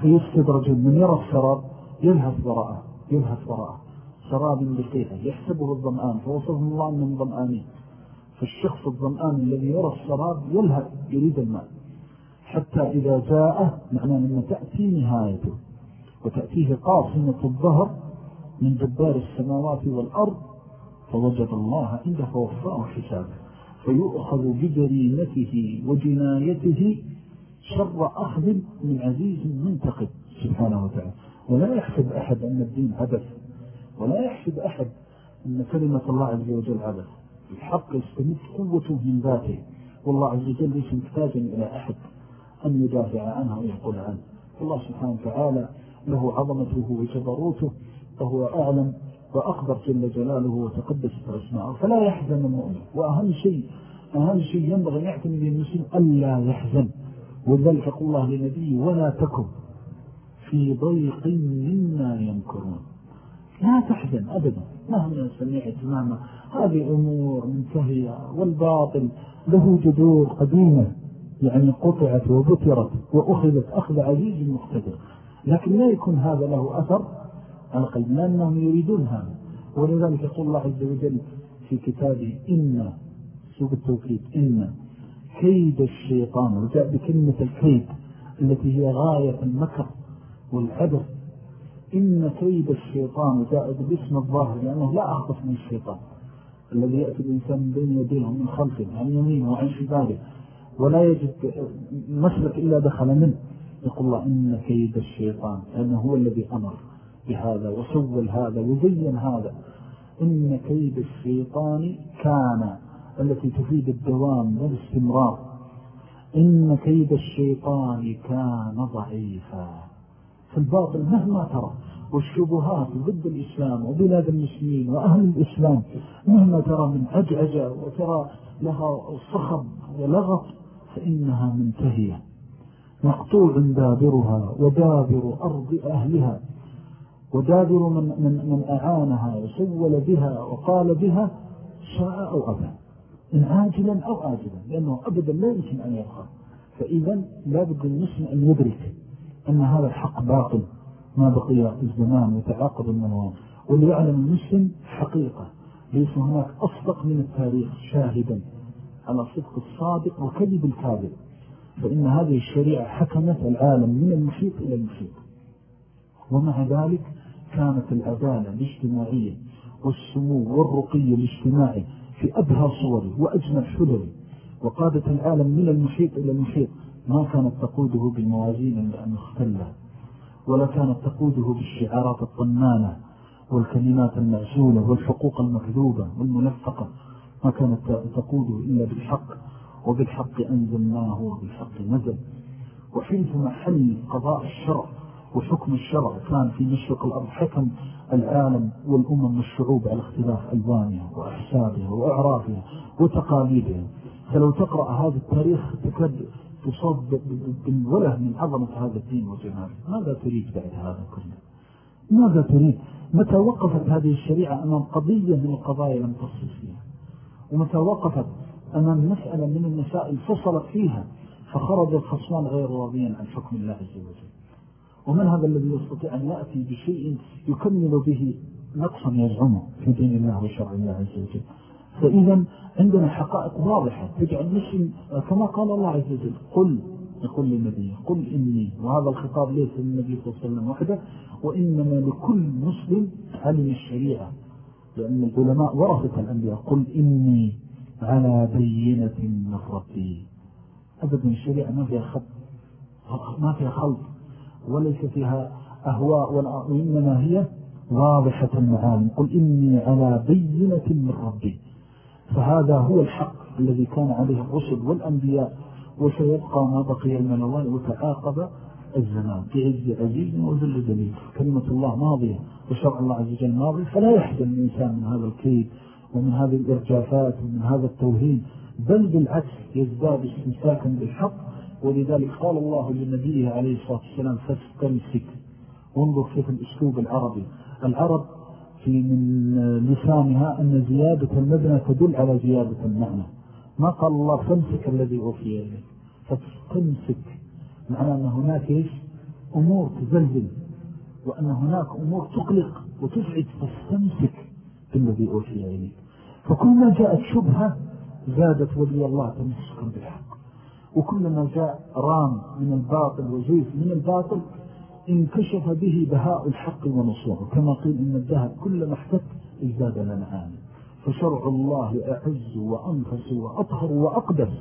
فيستدرج من يرى السراب يلهث وراءه يلهث وراءه سراب بقيعة يحسبه الضمآن فوصفهم الله من ضمآنين فالشخص الضمآن الذي يرى السراب يلهث يريد الماء. حتى إذا جاء معنى أن تأتي نهايته. وتأتيه قاصمة الظهر من جبار السماوات والأرض فوجد الله عنده فوفاه حسابه. فيؤخذ بجريمته وجنايته شر أخذ من عزيز منتقد سبحانه وتعالى. ولا يحسب أحد أن الدين عبث. ولا يحسب أحد أن كلمة الله عز وجل عبث. الحق يستمد قوته من ذاته. والله عز وجل ليس محتاجا إلى أحد. أن يدافع عنها ويقول عنه. الله سبحانه وتعالى له عظمته وجبروته وهو أعلم وأخبر جل جلاله وتقدست أسماءه فلا يحزن المؤمن. وأهم شيء أهم شيء ينبغي يعتمد المسلم ألا يحزن. ولذلك يقول الله لنبيه ولا تكن في ضيق مما ينكرون لا تحزن أبدا. مهما سمعت مهما هذه أمور منتهية والباطل له جذور قديمة. يعني قطعت وبترت وأخذت أخذ عزيز مقتدر. لكن لا يكون هذا له أثر على قلب لأنهم يريدون هذا. ولذلك يقول الله عز وجل في كتابه إن سوق التوكيد إن كيد الشيطان وجاء بكلمة الكيد التي هي غاية المكر والعبر إن كيد الشيطان جاء باسم الظاهر لأنه لا أخطف من الشيطان. الذي يأتي الإنسان بين يديه ومن خلفه عن يمينه وعن شباله ولا يجد مسلك إلا دخل منه. يقول الله إن كيد الشيطان لأنه هو الذي أمر بهذا وسول هذا وزين هذا. إن كيد الشيطان كان التي تفيد الدوام والاستمرار. إن كيد الشيطان كان ضعيفا. فالباطل مهما ترى والشبهات ضد الإسلام وبلاد المسلمين وأهل الإسلام مهما ترى من عجعجة وترى لها صخب ولغط فإنها منتهية. مقطوع دابرها ودابر أرض أهلها ودابر من, من, من أعانها وسول بها وقال بها شاء أو أبا إن عاجلا أو آجلا لأنه أبدا لا يمكن أن يبقى. فإذا لا بد المسلم أن يدرك أن هذا الحق باطل ما بقي الزمان وتعاقب المنوان وليعلم المسلم حقيقة ليس هناك أصدق من التاريخ شاهدا. على صدق الصادق وكذب الكاذب. فإن هذه الشريعة حكمت العالم من المحيط إلى المحيط. ومع ذلك كانت العدالة الاجتماعية والسمو والرقي الاجتماعي في أبهى صوره وأجمل حلوة وقادة العالم من المحيط إلى المحيط. ما كانت تقوده بالموازين المختلة ولا كانت تقوده بالشعارات الطنانة والكلمات المعسولة والحقوق المكذوبة والمنفقة ما كانت تقوده إلا بالحق وبالحق أنزلناه وبالحق نزل. وحيث محل قضاء الشرع وحكم الشرع كان في مشرق الأرض حكم العالم والأمم والشعوب على اختلاف ألوانها وأحسابها وأعرافها وتقاليدها. فلو تقرأ هذا التاريخ تكاد تصاب بالوله من عظمة هذا الدين وجماله ماذا تريد بعد هذا كله؟ ماذا تريد؟ متى وقفت هذه الشريعة أمام قضية من القضايا لم تصل فيها؟ ومتى وقفت أمام مسألة من المسائل فصلت فيها فخرج الخصمان غير راضيا عن حكم الله عز وجل. ومن هذا الذي يستطيع أن يأتي بشيء يكمل به نقصا يزعمه في دين الله وشرع الله عز وجل. فإذا عندنا حقائق واضحة تجعل المسلم كما قال الله عز وجل قل يقول للنبي قل إني وهذا الخطاب ليس للنبي صلى الله عليه وسلم وحده وإنما لكل مسلم علم الشريعة. لأن العلماء ورثة الأنبياء قل إني على بينة من ربي أبدا الشريعة ما فيها خط ما فيها خلط وليس فيها أهواء وإنما هي واضحة المعالم قل إني على بينة من ربي. فهذا هو الحق الذي كان عليه الرسل والأنبياء وسيبقى ما بقي المنوان وتعاقب الزمان. بعز عزيز وذل دليل كلمة الله ماضية وشرع الله عز وجل ماضي فلا يحزن الإنسان من هذا الكيد ومن هذه الإرجافات ومن هذا التوهين بل بالعكس يزداد استمساكا بالحق. ولذلك قال الله لنبيه عليه الصلاة والسلام فاستمسك. وانظر كيف الأسلوب العربي. العرب في من لسانها أن زيادة المبنى تدل على زيادة المعنى. ما قال الله فامسك الذي أوفي إليه فتستمسك معنى أن هناك إيش؟ أمور تزلزل وأن هناك أمور تقلق وتزعج فاستمسك بالذي أوفي إليه فكل ما جاءت شبهة زادت ولي الله تمسكا بالحق. وكلما جاء رام من الباطل وزيف من الباطل انكشف به بهاء الحق ونصوره كما قيل إن الذهب كلما احتك ازداد لنا عالم فشرع الله أعز وأنفس وأطهر وأقدس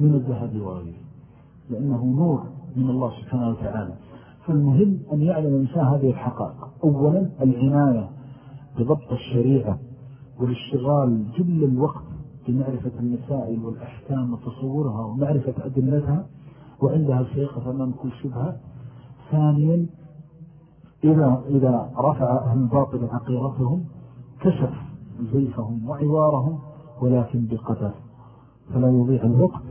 من الذهب وغيره لأنه نور من الله سبحانه وتعالى. فالمهم أن يعلم الإنسان هذه الحقائق. أولا العناية بضبط الشريعة والاشتغال جل الوقت بمعرفة المسائل والأحكام وتصورها ومعرفة أدلتها وعندها سيقف أمام كل شبهة. ثانيا إذا, إذا رفع أهل الباطل عقيرتهم كشف زيفهم وعوارهم ولكن بقدر فلا يضيع الوقت.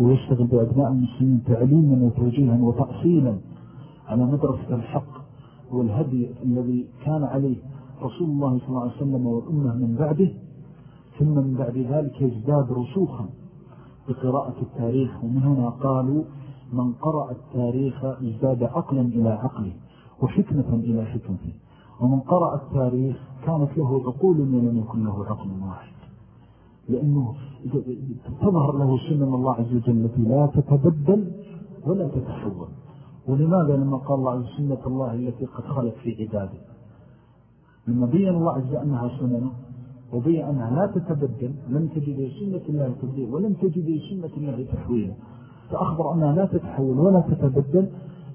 ويشتغل بأبناء المسلمين تعليما وتوجيها وتأصيلا على مدرسة الحق والهدي الذي كان عليه رسول الله صلى الله عليه وسلم والأمة من بعده ثم من بعد ذلك يزداد رسوخا بقراءة التاريخ. ومن هنا قالوا من قرأ التاريخ ازداد عقلا إلى عقله وحكمة إلى حكمته. ومن قرأ التاريخ كانت له عقول ولم يكن له عقل واحد. لأنه تظهر له سنن الله عز وجل التي لا تتبدل ولا تتحول. ولماذا لما قال الله سنة الله التي قد خلت في عباده؟ لما بيّن الله عز أنها سننه وبيّن أنها لا تتبدل لم تجد سنة الله تبديل ولم تجد سنة الله تحويل. فأخبر أنها لا تتحول ولا تتبدل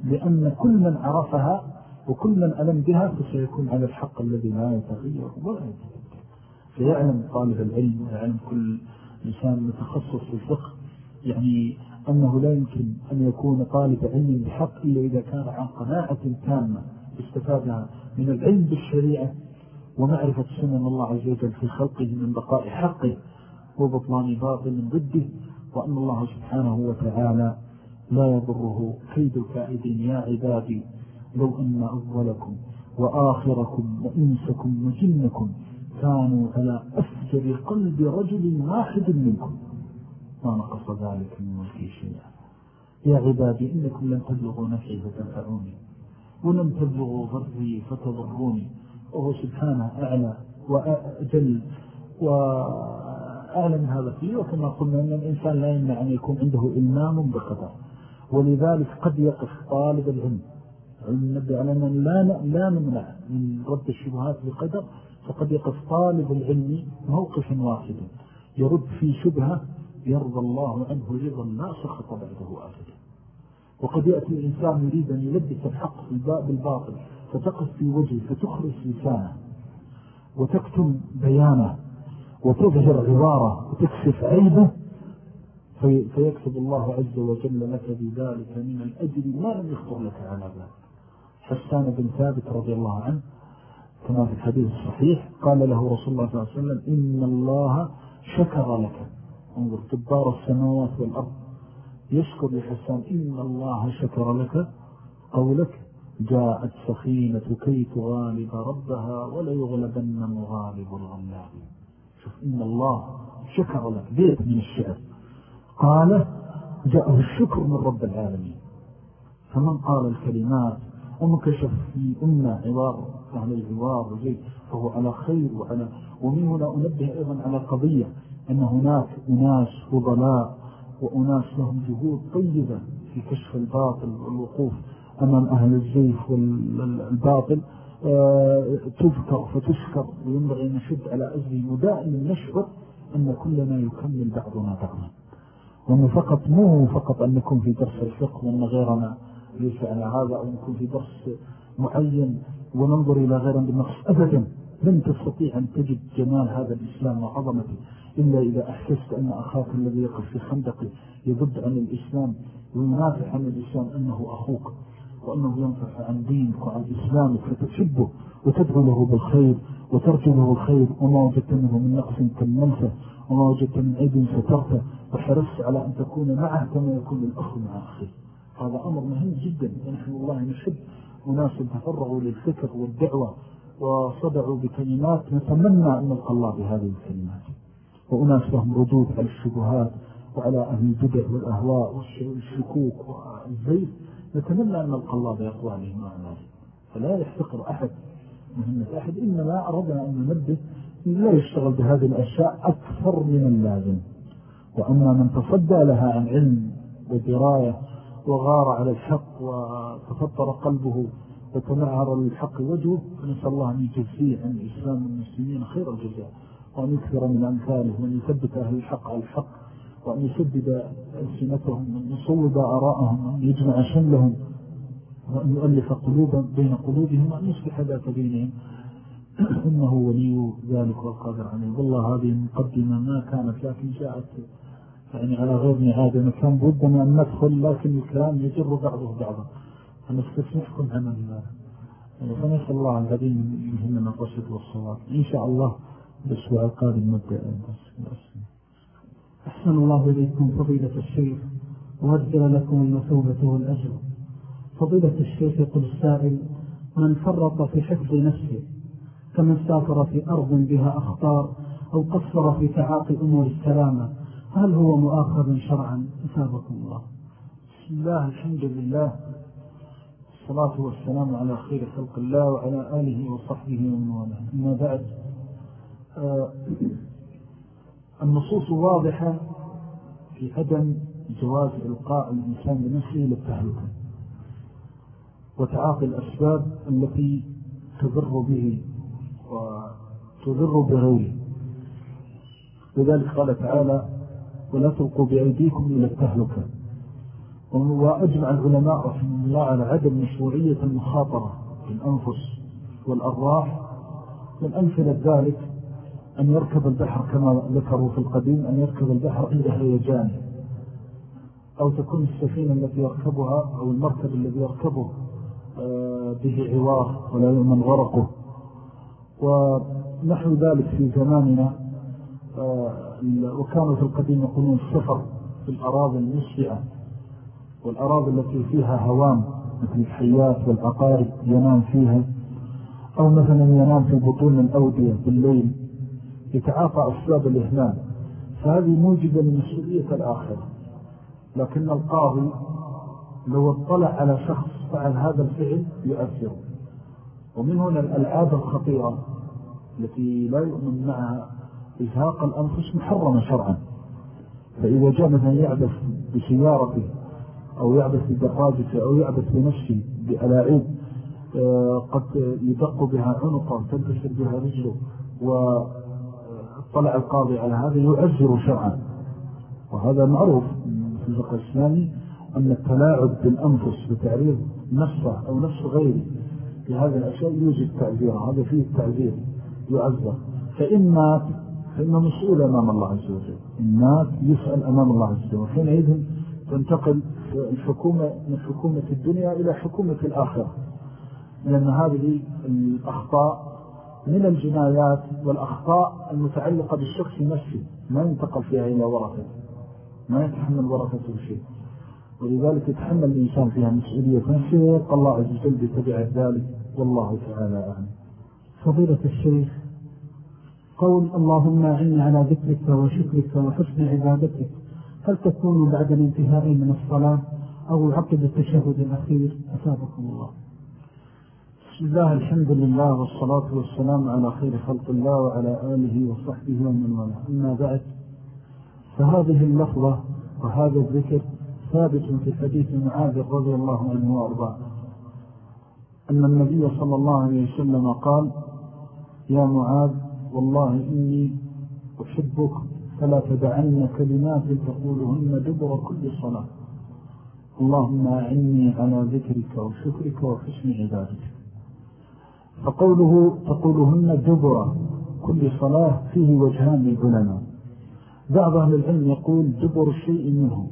لأن كل من عرفها وكل من ألم بها فسيكون على الحق الذي لا يتغير ولا يتبدل. فيعلم طالب العلم ويعلم كل إنسان متخصص في الفقه يعني أنه لا يمكن أن يكون طالب علم بحق إلا إذا كان عن قناعة تامة استفادها من العلم بالشريعة ومعرفة سنن الله عز وجل في خلقه من بقاء حقه وبطلان باطل ضده وأن الله سبحانه وتعالى لا يضره كيد الكائدين يا عبادي لو أن أولكم وآخركم وإنسكم وجنكم كانوا على أفجر قلب رجل واحد منكم. ما نقص ذلك من ملكي شيئا. يا عبادي إنكم لن تبلغوا نفعي فتنفعوني ولن تبلغوا ضري فتضروني. وهو سبحانه أعلى وأجل وأعلى من هذا فيه وكما قلنا أن الإنسان لا يمنع أن يكون عنده إلمام بقدر. ولذلك قد يقف طالب العلم. النبي على أن لا, لا نمنع من رد الشبهات بقدر. فقد يقف طالب العلم موقف واحد. يرد في شبهة يرضى الله عنه رضا لا سخط بعده أبدا. وقد يأتي الإنسان يريد أن يلبس الحق بالباطل فتقف في وجهه فتخرج لسانه وتكتم بيانه وتظهر عبارة وتكشف عيبه في فيكتب الله عز وجل لك بذلك من الأجر ما لم يخطر لك على ذلك. حسان بن ثابت رضي الله عنه كما في الحديث الصحيح قال له رسول الله صلى الله عليه وسلم إن الله شكر لك. انظر كبار السماوات والأرض. يشكر لحسان إن الله شكر لك قولك جاءت سخينة كي تغالب ربها ولا يغلبن مغالب الغلاب. شوف إن الله شكر لك بيت من الشعر قال جاءه الشكر من رب العالمين. فمن قال الكلمات ومكشف في أمة عبار أهل العبار وزي فهو على خير وعلى. ومن هنا أنبه أيضا على قضية أن هناك أناس فضلاء وأناس لهم جهود طيبة في كشف الباطل والوقوف أمام أهل الزيف والباطل. آه، تذكر فتشكر وينبغي أن نشد على أزله ودائما نشعر أن كلنا يكمل بعضنا بعضا وأنه فقط مو فقط أن نكون في درس الفقه وأن غيرنا ليس على هذا أو نكون في درس معين. وننظر إلى غيرنا بالنقص. أبدا لن تستطيع أن تجد جمال هذا الإسلام وعظمته إلا إذا أحسست أن أخاك الذي يقف في خندقه يضد عن الإسلام وينافع عن الإسلام أنه أخوك وأنه ينفع عن دينك وعن إسلامك فتحبه وتدعو له بالخير وترجو له الخير. وما وجدت منه من نقص كملته وما وجدت من عيد سترته وحرصت على أن تكون معه كما يكون الأخ مع أخيه هذا أمر مهم جدا ونحن الله نحب وناس تفرغوا للفكر والدعوة وصدعوا بكلمات نتمنى أن نلقى الله بهذه الكلمات. وأناس لهم ردود على الشبهات وعلى أهل البدع والأهواء والشكوك والزيف نتمنى أن نلقى الله بأقوالهم وأعمالهم فلا يحتقر أحد مهمة أحد. إنما أردنا أن ننبه لا يشتغل بهذه الأشياء أكثر من اللازم. وأما من تصدى لها عن علم ودراية وغار على الحق وتفطر قلبه وتنعر للحق وجهه. فنسأل الله أن يجزيه عن الإسلام والمسلمين خير الجزاء وأن يكثر من أمثاله وأن يثبت أهل الحق على الحق وأن يسدد ألسنتهم وأن يصوب آراءهم وأن يجمع شملهم وأن يؤلف قلوبا بين قلوبهم وأن يصلح ذات بينهم. إنه ولي ذلك والقادر عليه. والله هذه مقدمة ما كانت لكن جاءت يعني على غير معادة كان بودنا أن ندخل لكن الكلام يجر بعضه بعضا. فنستسمحكم عن فنسأل الله العظيم يهمنا الرشد والصواب. إن شاء الله بالأسبوع القادم نبدأ. أحسن الله إليكم فضيلة الشيخ وأجل لكم المثوبة والأجر فضيلة الشيخ يقول السائل من فرط في حفظ نفسه كمن سافر في أرض بها أخطار أو قصر في تعاطي أمور السلامة هل هو مؤاخذ شرعا؟ أثابكم الله. بسم الله الحمد لله. الصلاة والسلام على خير خلق الله وعلى آله وصحبه ومن والاه. أما بعد آه، النصوص واضحة في عدم جواز إلقاء الإنسان بنفسه للتهلكة وتعاطي الأسباب التي تضر به وتضر بغيره لذلك قال تعالى ولا تلقوا بأيديكم إلى التهلكة. وأجمع العلماء رحمه الله على عدم مشروعية المخاطرة بالأنفس والأرواح. من أمثلة ذلك أن يركب البحر كما ذكروا في القديم أن يركب البحر عند هيجانه أو تكون السفينة التي يركبها أو المركب الذي يركبه آه، به عوار ولا يؤمن غرقه ونحو ذلك في زماننا. وكانوا في القديم يقولون السفر في الأراضي المسفئة والأراضي التي فيها هوام مثل الحيات والعقارب ينام فيها. أو مثلا ينام في بطون الأودية بالليل يتعاطى أسباب الإهمال. فهذه موجبة لمسؤولية الآخرة. لكن القاضي لو اطلع على شخص فعل هذا الفعل يؤثر ومن هنا الألعاب الخطيرة التي لا يؤمن معها إزهاق الأنفس محرمة شرعا. فإذا جاء مثلا يعبث بسيارته أو يعبث بدراجته أو يعبث بنفسه بألاعيب آه، قد يدق بها عنقه وتنتشر بها رجله وطلع القاضي على هذا يعزر شرعا. وهذا معروف في الفقه الإسلامي أن التلاعب بالأنفس بتعريض نفسه أو نفس غيره لهذا الأشياء يوجد تعزير هذا فيه التعزير يعزر فإن مات فإنه مسؤول أمام الله عز وجل. مات يسأل أمام الله عز وجل. وحينئذ تنتقل الحكومة من حكومة الدنيا إلى حكومة الآخرة. لأن هذه الأخطاء من الجنايات والأخطاء المتعلقة بالشخص نفسه. ما ينتقل فيها إلى ورثة. ما يتحمل ورثته شيء. ولذلك يتحمل الإنسان فيها مسؤولية نفسه. الله عز وجل بتبع ذلك. والله تعالى أعلم. فضيلة الشيخ قول اللهم أعني على ذكرك وشكرك وحسن عبادتك هل تكون بعد الانتهاء من الصلاة أو عقب التشهد الأخير؟ أسابكم الله. بسم الله الحمد لله والصلاة والسلام على خير خلق الله وعلى آله وصحبه ومن وله أما بعد فهذه اللفظة وهذا الذكر ثابت في حديث معاذ رضي الله عنه وأرضاه. أن النبي صلى الله عليه وسلم قال يا معاذ والله إني أحبك فلا تدعن كلمات تقولهن دبر كل صلاة. اللهم أعني على ذكرك وشكرك وحسن عبادتك. فقوله تقولهن دبر كل صلاة فيه وجهان للعلماء. بعض أهل العلم يقول دبر الشيء منه.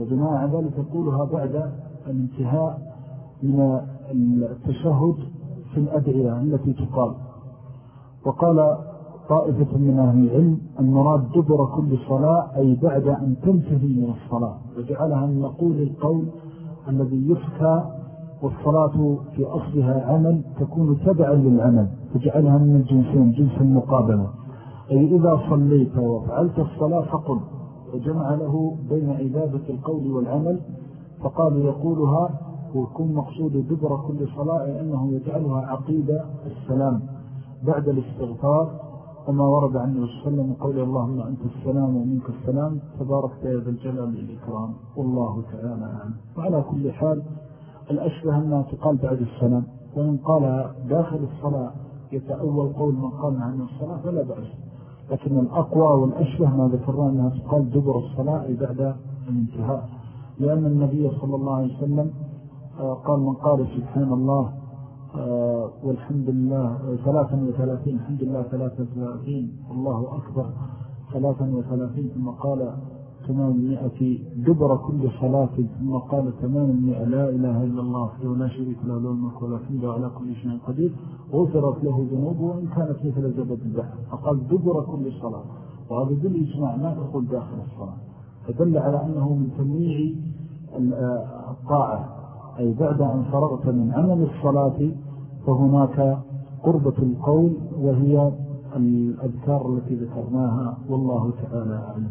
وبناء على ذلك يقولها بعد الانتهاء من التشهد في الأدعية التي تقال. وقال طائفة من أهل العلم المراد دبر كل صلاة أي بعد أن تنتهي من الصلاة. وجعلها من نقول القول الذي يفكى والصلاة في أصلها عمل تكون تبعا للعمل فجعلها من الجنسين جنس المقابلة. أي إذا صليت وفعلت الصلاة فقل. وجمع له بين عبادة القول والعمل فقال يقولها ويكون مقصود دبر كل صلاة أنه يجعلها عقيدة السلام. بعد الاستغفار وما ورد عن النبي صلى الله عليه وسلم قول اللهم أنت السلام ومنك السلام. تبارك يا ذا الجلال والإكرام. والله تعالى أعلم. وعلى كل حال الأشبه أنها تقال بعد السلام وإن قال داخل الصلاة يتأول قول من قال عن الصلاة فلا بأس. لكن الأقوى والأشبه ما ذكرنا أنها تقال دبر الصلاة بعد الانتهاء. لأن النبي صلى الله عليه وسلم آه، قال من قال سبحان الله والحمد لله ثلاثا وثلاثين الحمد لله ثلاثة وثلاثين الله أكبر ثلاثا وثلاثين ثم قال ثمانمائة دبر كل صلاة ثم قال ثمانمائة لا إله إلا الله وحده لا شريك له له ولا حمد على كل شيء قدير غفرت له ذنوبه وإن كانت مثل زبد البحر فقال دبر كل صلاة. وهذا بالإجماع ما تقول داخل الصلاة. فدل على أنه من تنويع الطاعة أي بعد أن فرغت من عمل الصلاة فهناك قربة القول وهي الأذكار التي ذكرناها والله تعالى أعلم.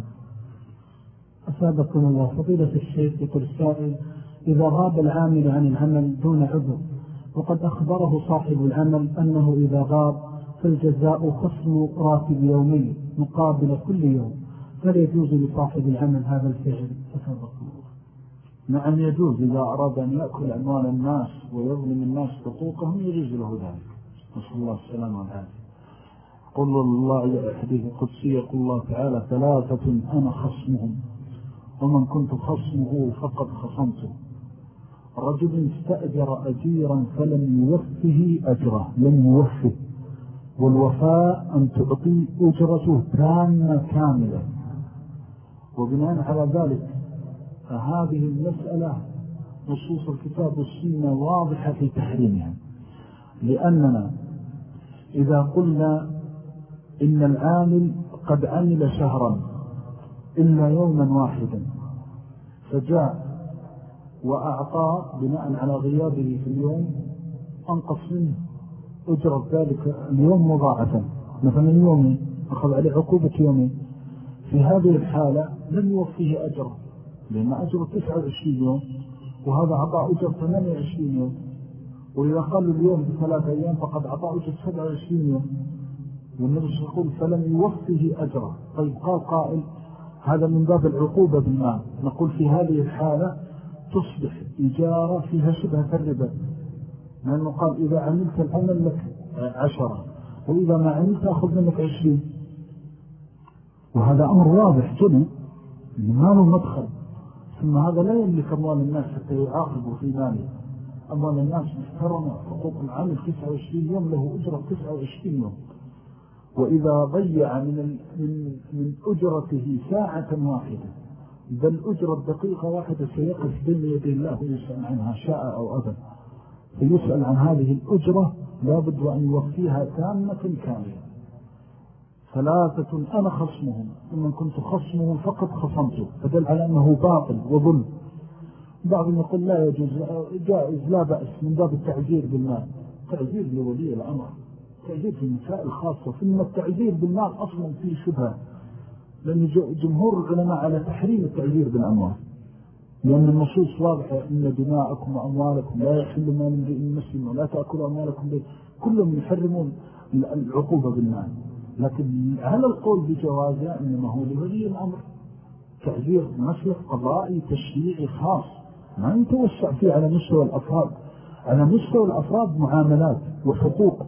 أسابكم الله. فضيلة الشيخ يقول السائل إذا غاب العامل عن العمل دون عذر وقد أخبره صاحب العمل أنه إذا غاب فالجزاء خصم راتب يومين مقابل كل يوم هل يجوز لصاحب العمل هذا الفعل. أسابكم نعم يجوز إذا أراد أن يأكل أموال الناس ويظلم الناس حقوقهم يجوز له ذلك. نسأل الله السلام والعافية. قل الله حديث القدسي يقول الله تعالى ثلاثة أنا خصمهم ومن كنت خصمه فقد خصمته. رجل استأجر أجيرا فلم يوفه أجره لم يوفه. والوفاء أن تعطي أجرته تامة كاملة. وبناء على ذلك فهذه المسألة نصوص الكتاب والسنة واضحة في تحريمها. لأننا إذا قلنا إن العامل قد عمل شهرا إلا يوما واحدا فجاء وأعطى بناء على غيابه في اليوم أنقص منه أجرة ذلك اليوم مضاعفا. مثلا يومي أخذ عليه عقوبة يومي. في هذه الحالة لم يوفيه أجره. لأن أجره 29 يوم وهذا عطاء أجر 28 يوم. وإذا قال اليوم بثلاثة أيام فقد عطاء أجر 27 يوم. والنبي يقول فلم يوفيه أجره. طيب قال قائل هذا من باب العقوبة بالمال نقول في هذه الحالة تصبح إجارة فيها شبهة الربا. لأنه قال إذا عملت العمل لك عشرة وإذا ما عملت أخذ منك عشرين. وهذا أمر واضح جدا ما له مدخل ثم هذا لا يملك أموال الناس حتى يعاقبوا في ماله. أموال الناس محترمة حقوق العمل 29 يوم له أجرة 29 يوم. وإذا ضيع من, من, من أجرته ساعة واحدة بل أجرة دقيقة واحدة سيقف بين يدي الله ويسأل عنها شاء أو أبدا فيسأل عن هذه الأجرة لابد أن يوفيها تامة كاملة. ثلاثة أنا خصمهم. ومن كنت خصمه فقط خصمته فدل على أنه باطل وظلم. بعضهم يقول لا يجوز جائز لا بأس. من باب التعزير بالمال. تعزير لولي الأمر. تعزير في المسائل الخاصة. ثم التعزير بالمال أصلا فيه شبهة. لأن جمهور العلماء على تحريم التعزير بالأموال. لأن النصوص واضحة. إن دماءكم وأموالكم لا يحل مال امرئ مسلم ولا تأكلوا أموالكم به كلهم يحرمون العقوبة بالمال. لكن هل القول بجوازها إنما هو لولي الأمر. تعزير مسلك قضائي تشريعي خاص. ما يتوسع فيه على مستوى الأفراد. على مستوى الأفراد معاملات وحقوق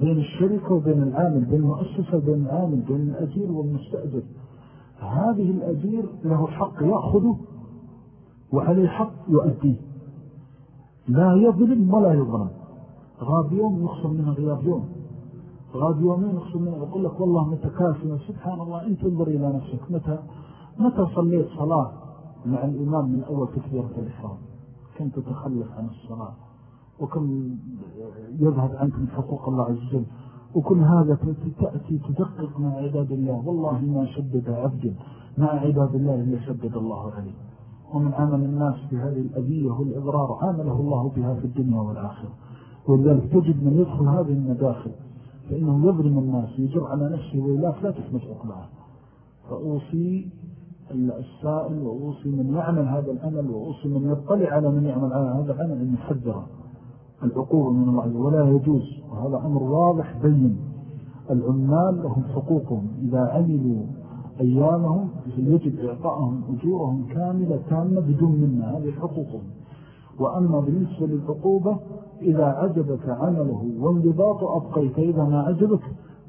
بين الشركة وبين العامل بين المؤسسة وبين العامل بين الأجير والمستأجر. هذه الأجير له حق يأخذه وعليه حق يؤديه لا يظلم ولا يظلم. غاب يوم يخصم منه غياب يوم. غاب يومين منه يقول لك والله متكاسما سبحان الله انت انظر إلى نفسك متى متى صليت صلاة مع الإمام من أول تكبيرة الإحرام؟ كم تتخلف عن الصلاة؟ وكم يذهب عنك من حقوق الله عز وجل؟ وكل هذا تأتي تدقق مع عباد الله. والله ما شدد عبد مع عباد الله إلا شدد الله عليه. ومن عمل الناس بهذه الأذية والإضرار عامله الله بها في الدنيا والآخرة. ولذلك تجد من يدخل هذه المداخل فإنه يظلم الناس ويجر على نفسه ويلاف لا تثمت عقلها فأوصي السائل وأوصي من يعمل هذا العمل وأوصي من يطلع على من يعمل على هذا العمل أن يحذر العقوبة من الله ولا يجوز. وهذا أمر واضح بين العمال لهم حقوقهم. إذا عملوا أيامهم يجب إعطائهم أجورهم كاملة تامة بدون منا هذه حقوقهم. وأما بالنسبة للعقوبة إذا عجبك عمله وانضباط أبقيت إذا ما عجبك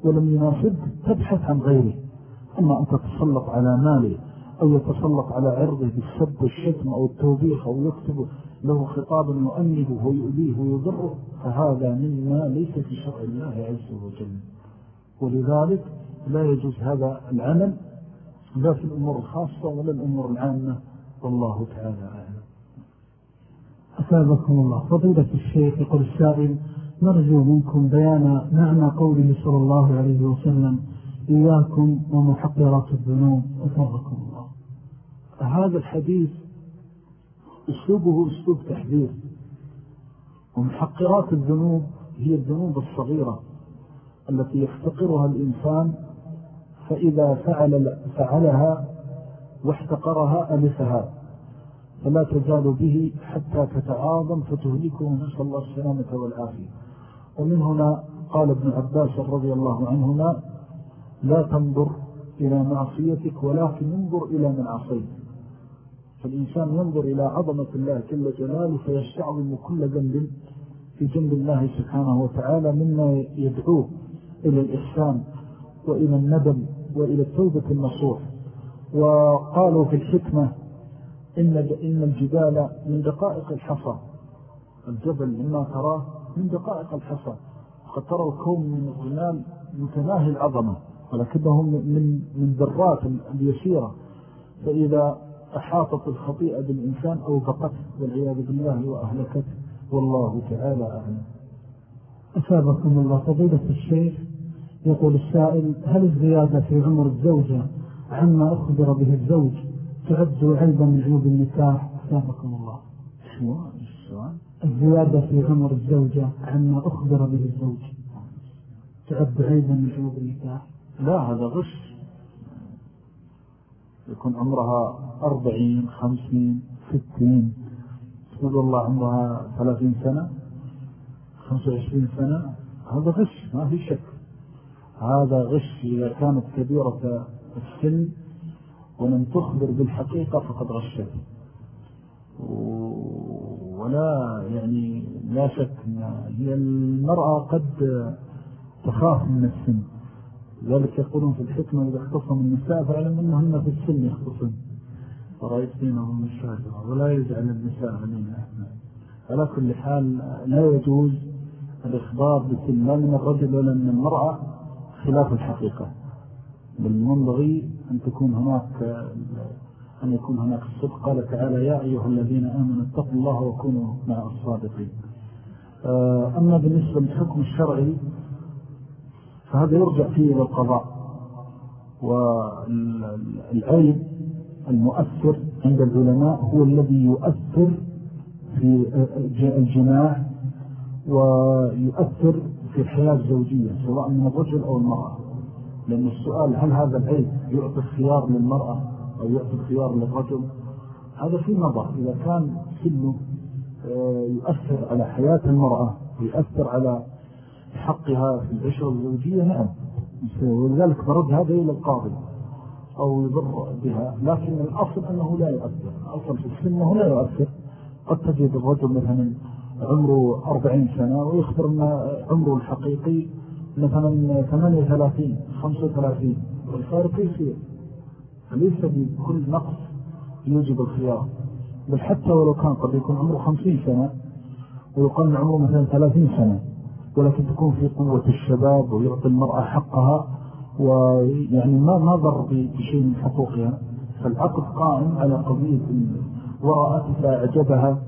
ولم يناسبك تبحث عن غيره. أما أن تتسلط على ماله أو يتسلط على عرضه بالسب والشتم أو التوبيخ أو يكتب له خطابا يؤنبه ويؤذيه ويضره فهذا مما ليس في شرع الله عز وجل. ولذلك لا يجوز هذا العمل لا في الأمور الخاصة ولا الأمور العامة. والله تعالى أعلم. أسابقكم الله. فضيلة الشيخ يقول السائل نرجو منكم بيان معنى قوله صلى الله عليه وسلم إياكم ومحقرات الذنوب. أسابقكم الله. هذا الحديث أسلوبه أسلوب تحذير. ومحقرات الذنوب هي الذنوب الصغيرة التي يفتقرها الإنسان فإذا فعل فعلها واحتقرها ألفها. فلا تزال به حتى تتعاظم فتهلكه نسأل الله السلامة والعافية. ومن هنا قال ابن عباس رضي الله عنهما لا تنظر إلى معصيتك ولكن انظر إلى من عصيت فالإنسان ينظر إلى عظمة الله جل جلاله فيستعظم كل ذنب في جنب الله سبحانه وتعالى مما يدعوه إلى الإحسان وإلى الندم وإلى التوبة النصوح. وقالوا في الحكمة إن, إن الجبال من دقائق الحصى. الجبل مما تراه من دقائق الحصى. قد ترى الكون من الغلال متناهي العظمة ولكنه من, من ذرات اليسيرة. فإذا أحاطت الخطيئة بالإنسان أو بقته والعياذ بالله وأهلكته والله تعالى أعلم. أسابكم الله. فضيلة الشيخ يقول السائل هل الزيادة في عمر الزوجة عما أخبر به الزوج؟ تعد عيبا من عيوب النكاح. أسابكم الله. شو السؤال الزيادة في عمر الزوجة عما أخبر به الزوج. تعد عيبا من عيوب النكاح. لا هذا غش. يكون عمرها أربعين خمسين ستين. تقول الله عمرها ثلاثين سنة خمسة وعشرين سنة. هذا غش ما في شك. هذا غش إذا كانت كبيرة السن ولم تخبر بالحقيقة فقد غشت ولا يعني لا شك هي المرأة قد تخاف من السن. ذلك يقولون في الحكمة إذا اختصم النساء فعلم أنهن في السن يختصم فرأيت بينهم الشاجرة ولا يزعل النساء علينا على كل حال لا يجوز الإخبار بسن لا من الرجل ولا من المرأة خلاف الحقيقة. بل ينبغي أن تكون هناك أن يكون هناك الصدق قال تعالى يا أيها الذين آمنوا اتقوا الله وكونوا مع الصادقين. آه، أما بالنسبة للحكم الشرعي فهذا يرجع فيه إلى القضاء والعيب المؤثر عند العلماء هو الذي يؤثر في الجماع ويؤثر في الحياة الزوجية سواء من الرجل أو المرأة. لأن السؤال هل هذا العيب يعطي الخيار للمرأة أو يعطي الخيار للرجل؟ هذا في نظر. إذا كان سنه آه، يؤثر على حياة المرأة ويؤثر على حقها في العشرة الزوجية نعم. ولذلك برد هذا إلى القاضي أو يضر بها. لكن الأصل أنه لا يؤثر. الأصل في السن أنه لا يؤثر. قد تجد الرجل مثلا عمره أربعين سنة ويخبر أن عمره الحقيقي مثلا ثمانية ثلاثين خمسة ثلاثين والفارق يصير ليس بكل نقص يوجب الخيار. بل حتى ولو كان قد يكون عمره خمسين سنة ويقال عمره مثلا ثلاثين سنة ولكن تكون في قوة الشباب ويعطي المرأة حقها ويعني ما ما ضر بشيء من حقوقها. فالعقد قائم على قضية ورأت فأعجبها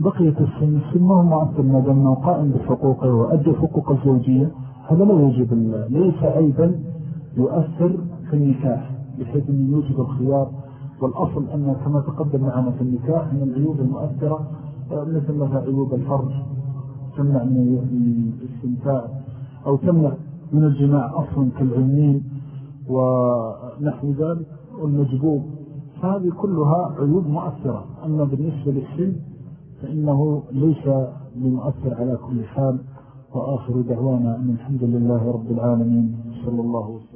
بقية السن هو مؤثر ما دمنا قائم بحقوقه وأدى حقوق الزوجية. هذا لا يوجب ليس عيبا يؤثر في النكاح بحيث أن يوجب الخيار والأصل أن كما تقدم معنا في النكاح من العيوب المؤثرة مثل مثل عيوب الفرج تمنع من الاستمتاع أو تمنع من الجماع أصلا كالعنين ونحو ذلك والمجبوب. فهذه كلها عيوب مؤثرة. أما بالنسبة للسن فإنه ليس بمؤثر على كل حال. وآخر دعوانا أن الحمد لله رب العالمين صلى الله وسلم.